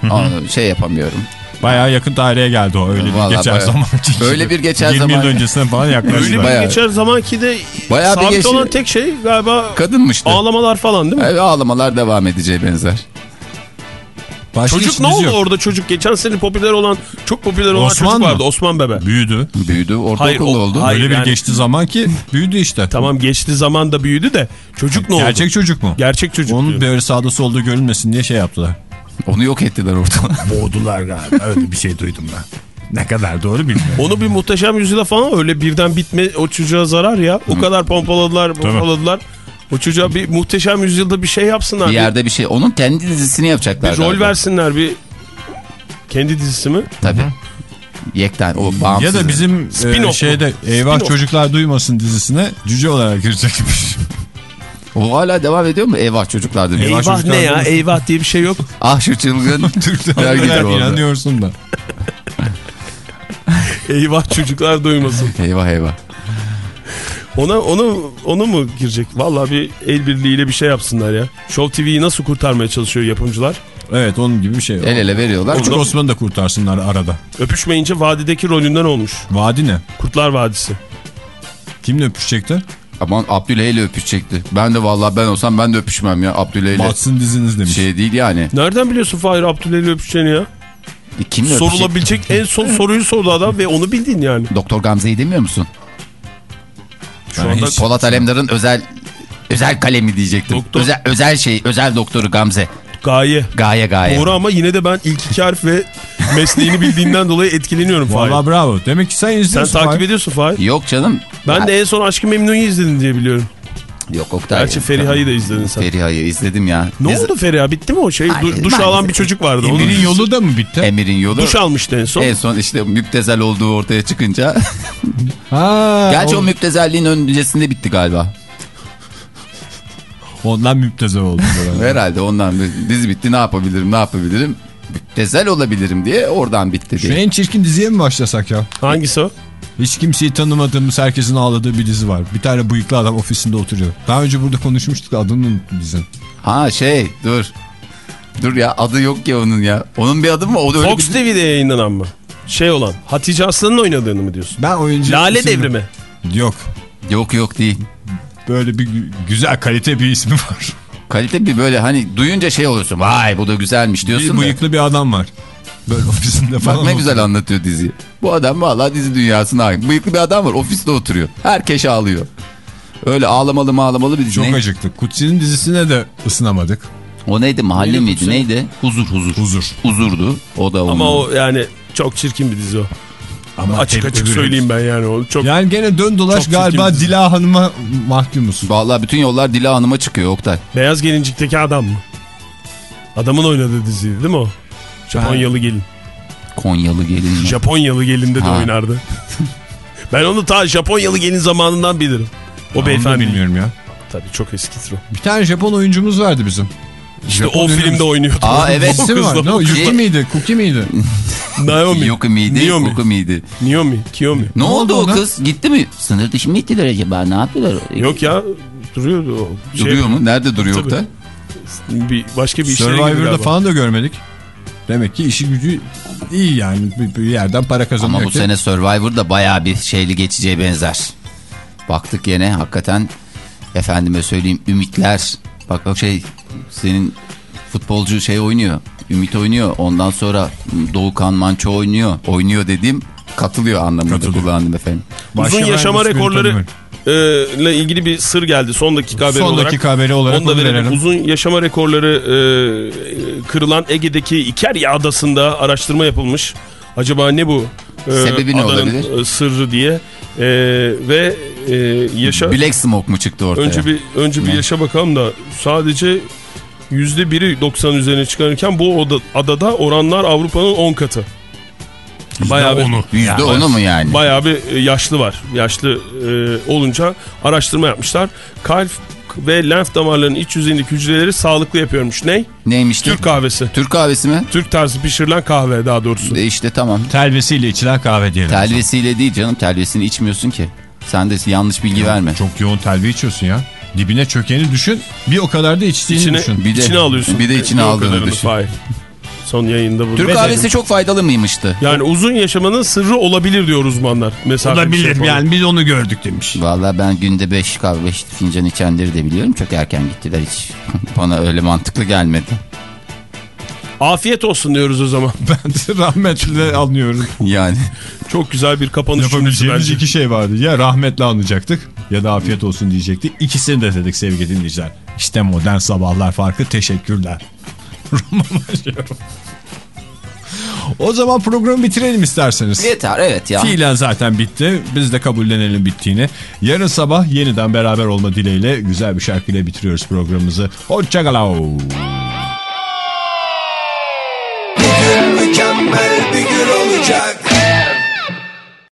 Onu şey yapamıyorum. Bayağı yakın tarihe geldi o. Öyle bir geçer bayağı. gibi. Öyle bir geçer 20 zaman- yıl öncesine falan yaklaştılar. Öyle bir Bayağı. geçer zamanki de Bayağı bir sabit geçti. olan tek şey galiba Kadınmıştı. ağlamalar falan değil mi? Evet, ağlamalar devam edeceği benzer. Başka Çocuk ne oldu yok. orada çocuk? Geçen sene popüler olan, çok popüler olan Osman çocuk mı? vardı. Osman Bebe. Büyüdü. Büyüdü. Ortaokulda Hayır, o- oldu. hayır. Öyle bir yani- geçti zaman ki büyüdü işte. Tamam geçti zaman da büyüdü de çocuk ne oldu? Gerçek çocuk mu? Gerçek çocuk Onun diyor. böyle sağda solda görünmesin diye şey yaptılar. Onu yok ettiler ortadan. Boğdular galiba. Öyle bir şey duydum ben. Ne kadar doğru bilmiyorum. Onu bir muhteşem yüzyıla falan öyle birden bitme o çocuğa zarar ya. O kadar pompaladılar pompaladılar. O çocuğa bir muhteşem yüzyılda bir şey yapsınlar. bir yerde bir şey. Onun kendi dizisini yapacaklar. bir rol galiba. versinler bir kendi dizisi mi? Tabii. Yekten o bağımsız. ya da bizim e, şeyde Eyvah. Çocuklar Duymasın dizisine cüce olarak girecekmiş. O hala devam ediyor mu? Eyvah çocuklar değil mi? Eyvah Eyvah, ne ya? duymasın. Eyvah diye bir şey yok. Ah şu çılgın. Türkler gider orada. inanıyorsun da. Eyvah çocuklar duymasın. Eyvah eyvah. Ona onu onu mu girecek? Vallahi bir el birliğiyle bir şey yapsınlar ya. Show TV'yi nasıl kurtarmaya çalışıyor yapımcılar? Evet onun gibi bir şey. El ele veriyorlar. Küçük Osman'ı da kurtarsınlar arada. Öpüşmeyince vadideki rolünden olmuş. Vadi ne? Kurtlar Vadisi. Kimle öpüşecekti? Aman Abdüley ile öpüşecekti. Ben de vallahi ben olsam ben de öpüşmem ya. Abdüley ile Batsın diziniz demiş. şey değil yani. Nereden biliyorsun Fahir Abdülhamid öpüşeceğini ya? E, Kimle öpüşecek? Sorulabilecek en son soruyu sordu adam ve onu bildin yani. Doktor Gamze'yi demiyor musun? Şu anda hiç- Polat Alemdar'ın özel özel kalemi diyecektim. Doktor- Özel, özel şey, özel doktoru Gamze. gaye. Gaye gaye. Doğru ama yine de ben ilk iki harf ve mesleğini bildiğinden dolayı etkileniyorum Fahir. Vallahi bravo. Demek ki sen Sen izliyorsun. takip Fahir. ediyorsun Fahir. Yok canım. Ben de en son Aşkı Memnu'yu izledin diye biliyorum. Yok Oktay. Gerçi Feriha'yı da izledin sen. Feriha'yı izledim ya. Ne Biz- oldu Feriha? Bitti mi o şey? Hayır, Du- duş maalesef. alan bir çocuk vardı. Onun Emir'in yolu da mı bitti? Emir'in yolu. Duş almıştı en son. En son işte müptezel olduğu ortaya çıkınca. Ha, Gerçi o o- müptezelliğin öncesinde bitti galiba. ondan müptezel oldu. Herhalde ondan dizi bitti ne yapabilirim ne yapabilirim. Müptezel olabilirim diye oradan bitti Şu diye. en çirkin diziye mi başlasak ya? Hangisi o? Hiç kimseyi tanımadığımız herkesin ağladığı bir dizi var. Bir tane bıyıklı adam ofisinde oturuyor. Daha önce burada konuşmuştuk adını unuttum dizinin. Ha şey dur. Dur ya adı yok ki onun ya. Onun bir adı mı? O da öyle Fox bir... TV'de yayınlanan mı? Şey olan. Hatice Aslan'ın oynadığını mı diyorsun? Ben oyuncu... Lale isimli- Devrimi. Yok. Yok yok değil. Böyle bir gü- güzel kalite bir ismi var. Kalite bir böyle hani duyunca şey oluyorsun. Vay bu da güzelmiş diyorsun Bir da. bıyıklı bir adam var. Böyle ofisinde falan. Bak ne güzel anlatıyor diziyi. Bu adam vallahi dizi dünyasına ait. Bıyıklı bir adam var ofiste oturuyor. Herkes ağlıyor. Öyle ağlamalı mağlamalı bir dizi. Çok Ne? acıktık. Kutsi'nin dizisine de ısınamadık. O neydi mahalle Neydi miydi bu neydi? Huzur huzur. Huzur. Huzurdu. O da onun. Ama o yani çok çirkin bir dizi o. Ama açık açık veriyoruz. söyleyeyim ben yani. O çok Yani gene dön dolaş Çok galiba çirkin. Dila Hanım'a mahkumuz. Vallahi bütün yollar Dila Hanım'a çıkıyor Oktay. Beyaz Gelincik'teki adam mı? Adamın oynadığı diziydi değil mi o? Japonyalı gelin. Konyalı gelin. mi? Japonyalı gelinde de Ha. oynardı. ben onu ta Japonyalı gelin zamanından bilirim. O beyefendi. bilmiyorum ya. Tabii çok eskidir o. Bir tane Japon oyuncumuz vardı bizim. İşte Japon o ünlü filmde oynuyordu. Aa, evet. İsim var. kızla, Ne o? o Yuki miydi? Cookie miydi? Naomi. Yoku miydi? Naomi. Koku miydi? Naomi. Kiyomi. Ne, oldu, oldu o ona? kız? Gitti mi? Sınır dışı mı gittiler acaba? Ne yapıyorlar? Yok ya duruyordu o. Şey, Duruyor mu? Nerede duruyor Tabii. Oktay? Bir, başka bir Survivor'da falan da görmedik. Demek ki işi gücü iyi yani. Bir, bir yerden para kazanıyor Ama bu ki. sene Survivor'da bayağı bir şeyli geçeceğe benzer. Baktık yine hakikaten efendime söyleyeyim ümitler. Bak o şey senin futbolcu şey oynuyor. Ümit oynuyor. Ondan sonra Doğukan Manço oynuyor. Oynuyor dediğim katılıyor anlamında Katılıyor. kullandım efendim. Başka Uzun yaşama rekorları tanımıyorum. E, ile ilgili bir sır geldi son dakika haberi Son olarak. dakika haberi olarak Onu da verelim. verelim. Uzun yaşama rekorları e, kırılan Ege'deki İkerya Adası'nda araştırma yapılmış. Acaba ne bu? e, Sebebi ne olabilir? e, sırrı diye. E, ve e, yaşa Black Smoke mu çıktı ortaya? önce bir önce bir Ne? yaşa bakalım da sadece yüzde biri 90 üzerine çıkarırken bu adada oranlar Avrupa'nın 10 katı. Bayağı bir, Yüzde onu mu yani? bayağı bir e, yaşlı var. Yaşlı e, olunca araştırma yapmışlar. Kalp ve lenf damarlarının iç yüzeyindeki hücreleri sağlıklı yapıyormuş. Ne? Neymişti? Türk kahvesi. Türk kahvesi mi? Türk tarzı pişirilen kahve daha doğrusu. E işte tamam. Telvesiyle içilen kahve diyelim. Telvesiyle değil canım. Telvesini içmiyorsun ki. Sen de yanlış bilgi verme. Çok yoğun telve içiyorsun ya. Dibine çökeni düşün. Bir o kadar da içtiğini İçine, düşün. Bir de- içine alıyorsun. bir de içine O aldığını düşün. Son yayında bu. Türk Ve- kahvesi çok faydalı mıymıştı? Yani uzun yaşamanın sırrı olabilir diyor uzmanlar. Mesafe şey Olabilir falan. yani biz onu gördük demiş. Vallahi ben günde 5 kahve 5 fincan içenleri de biliyorum. Çok erken gittiler hiç. Bana öyle mantıklı gelmedi. Afiyet olsun diyoruz o zaman. Ben de rahmetle anlıyorum. Yani Çok güzel bir kapanış Yapabileceğimiz iki şey vardı. Ya rahmetle anlayacaktık ya da afiyet olsun diyecektik. İkisini de dedik sevgili dinleyiciler. İşte modern sabahlar farkı teşekkürler. O zaman programı bitirelim isterseniz. yeter evet ya. Fiilen zaten bitti. Biz de kabullenelim bittiğini. Yarın sabah yeniden beraber olma dileğiyle güzel bir şarkıyla bitiriyoruz programımızı. Hoşçakalın. Mükemmel bir gün olacak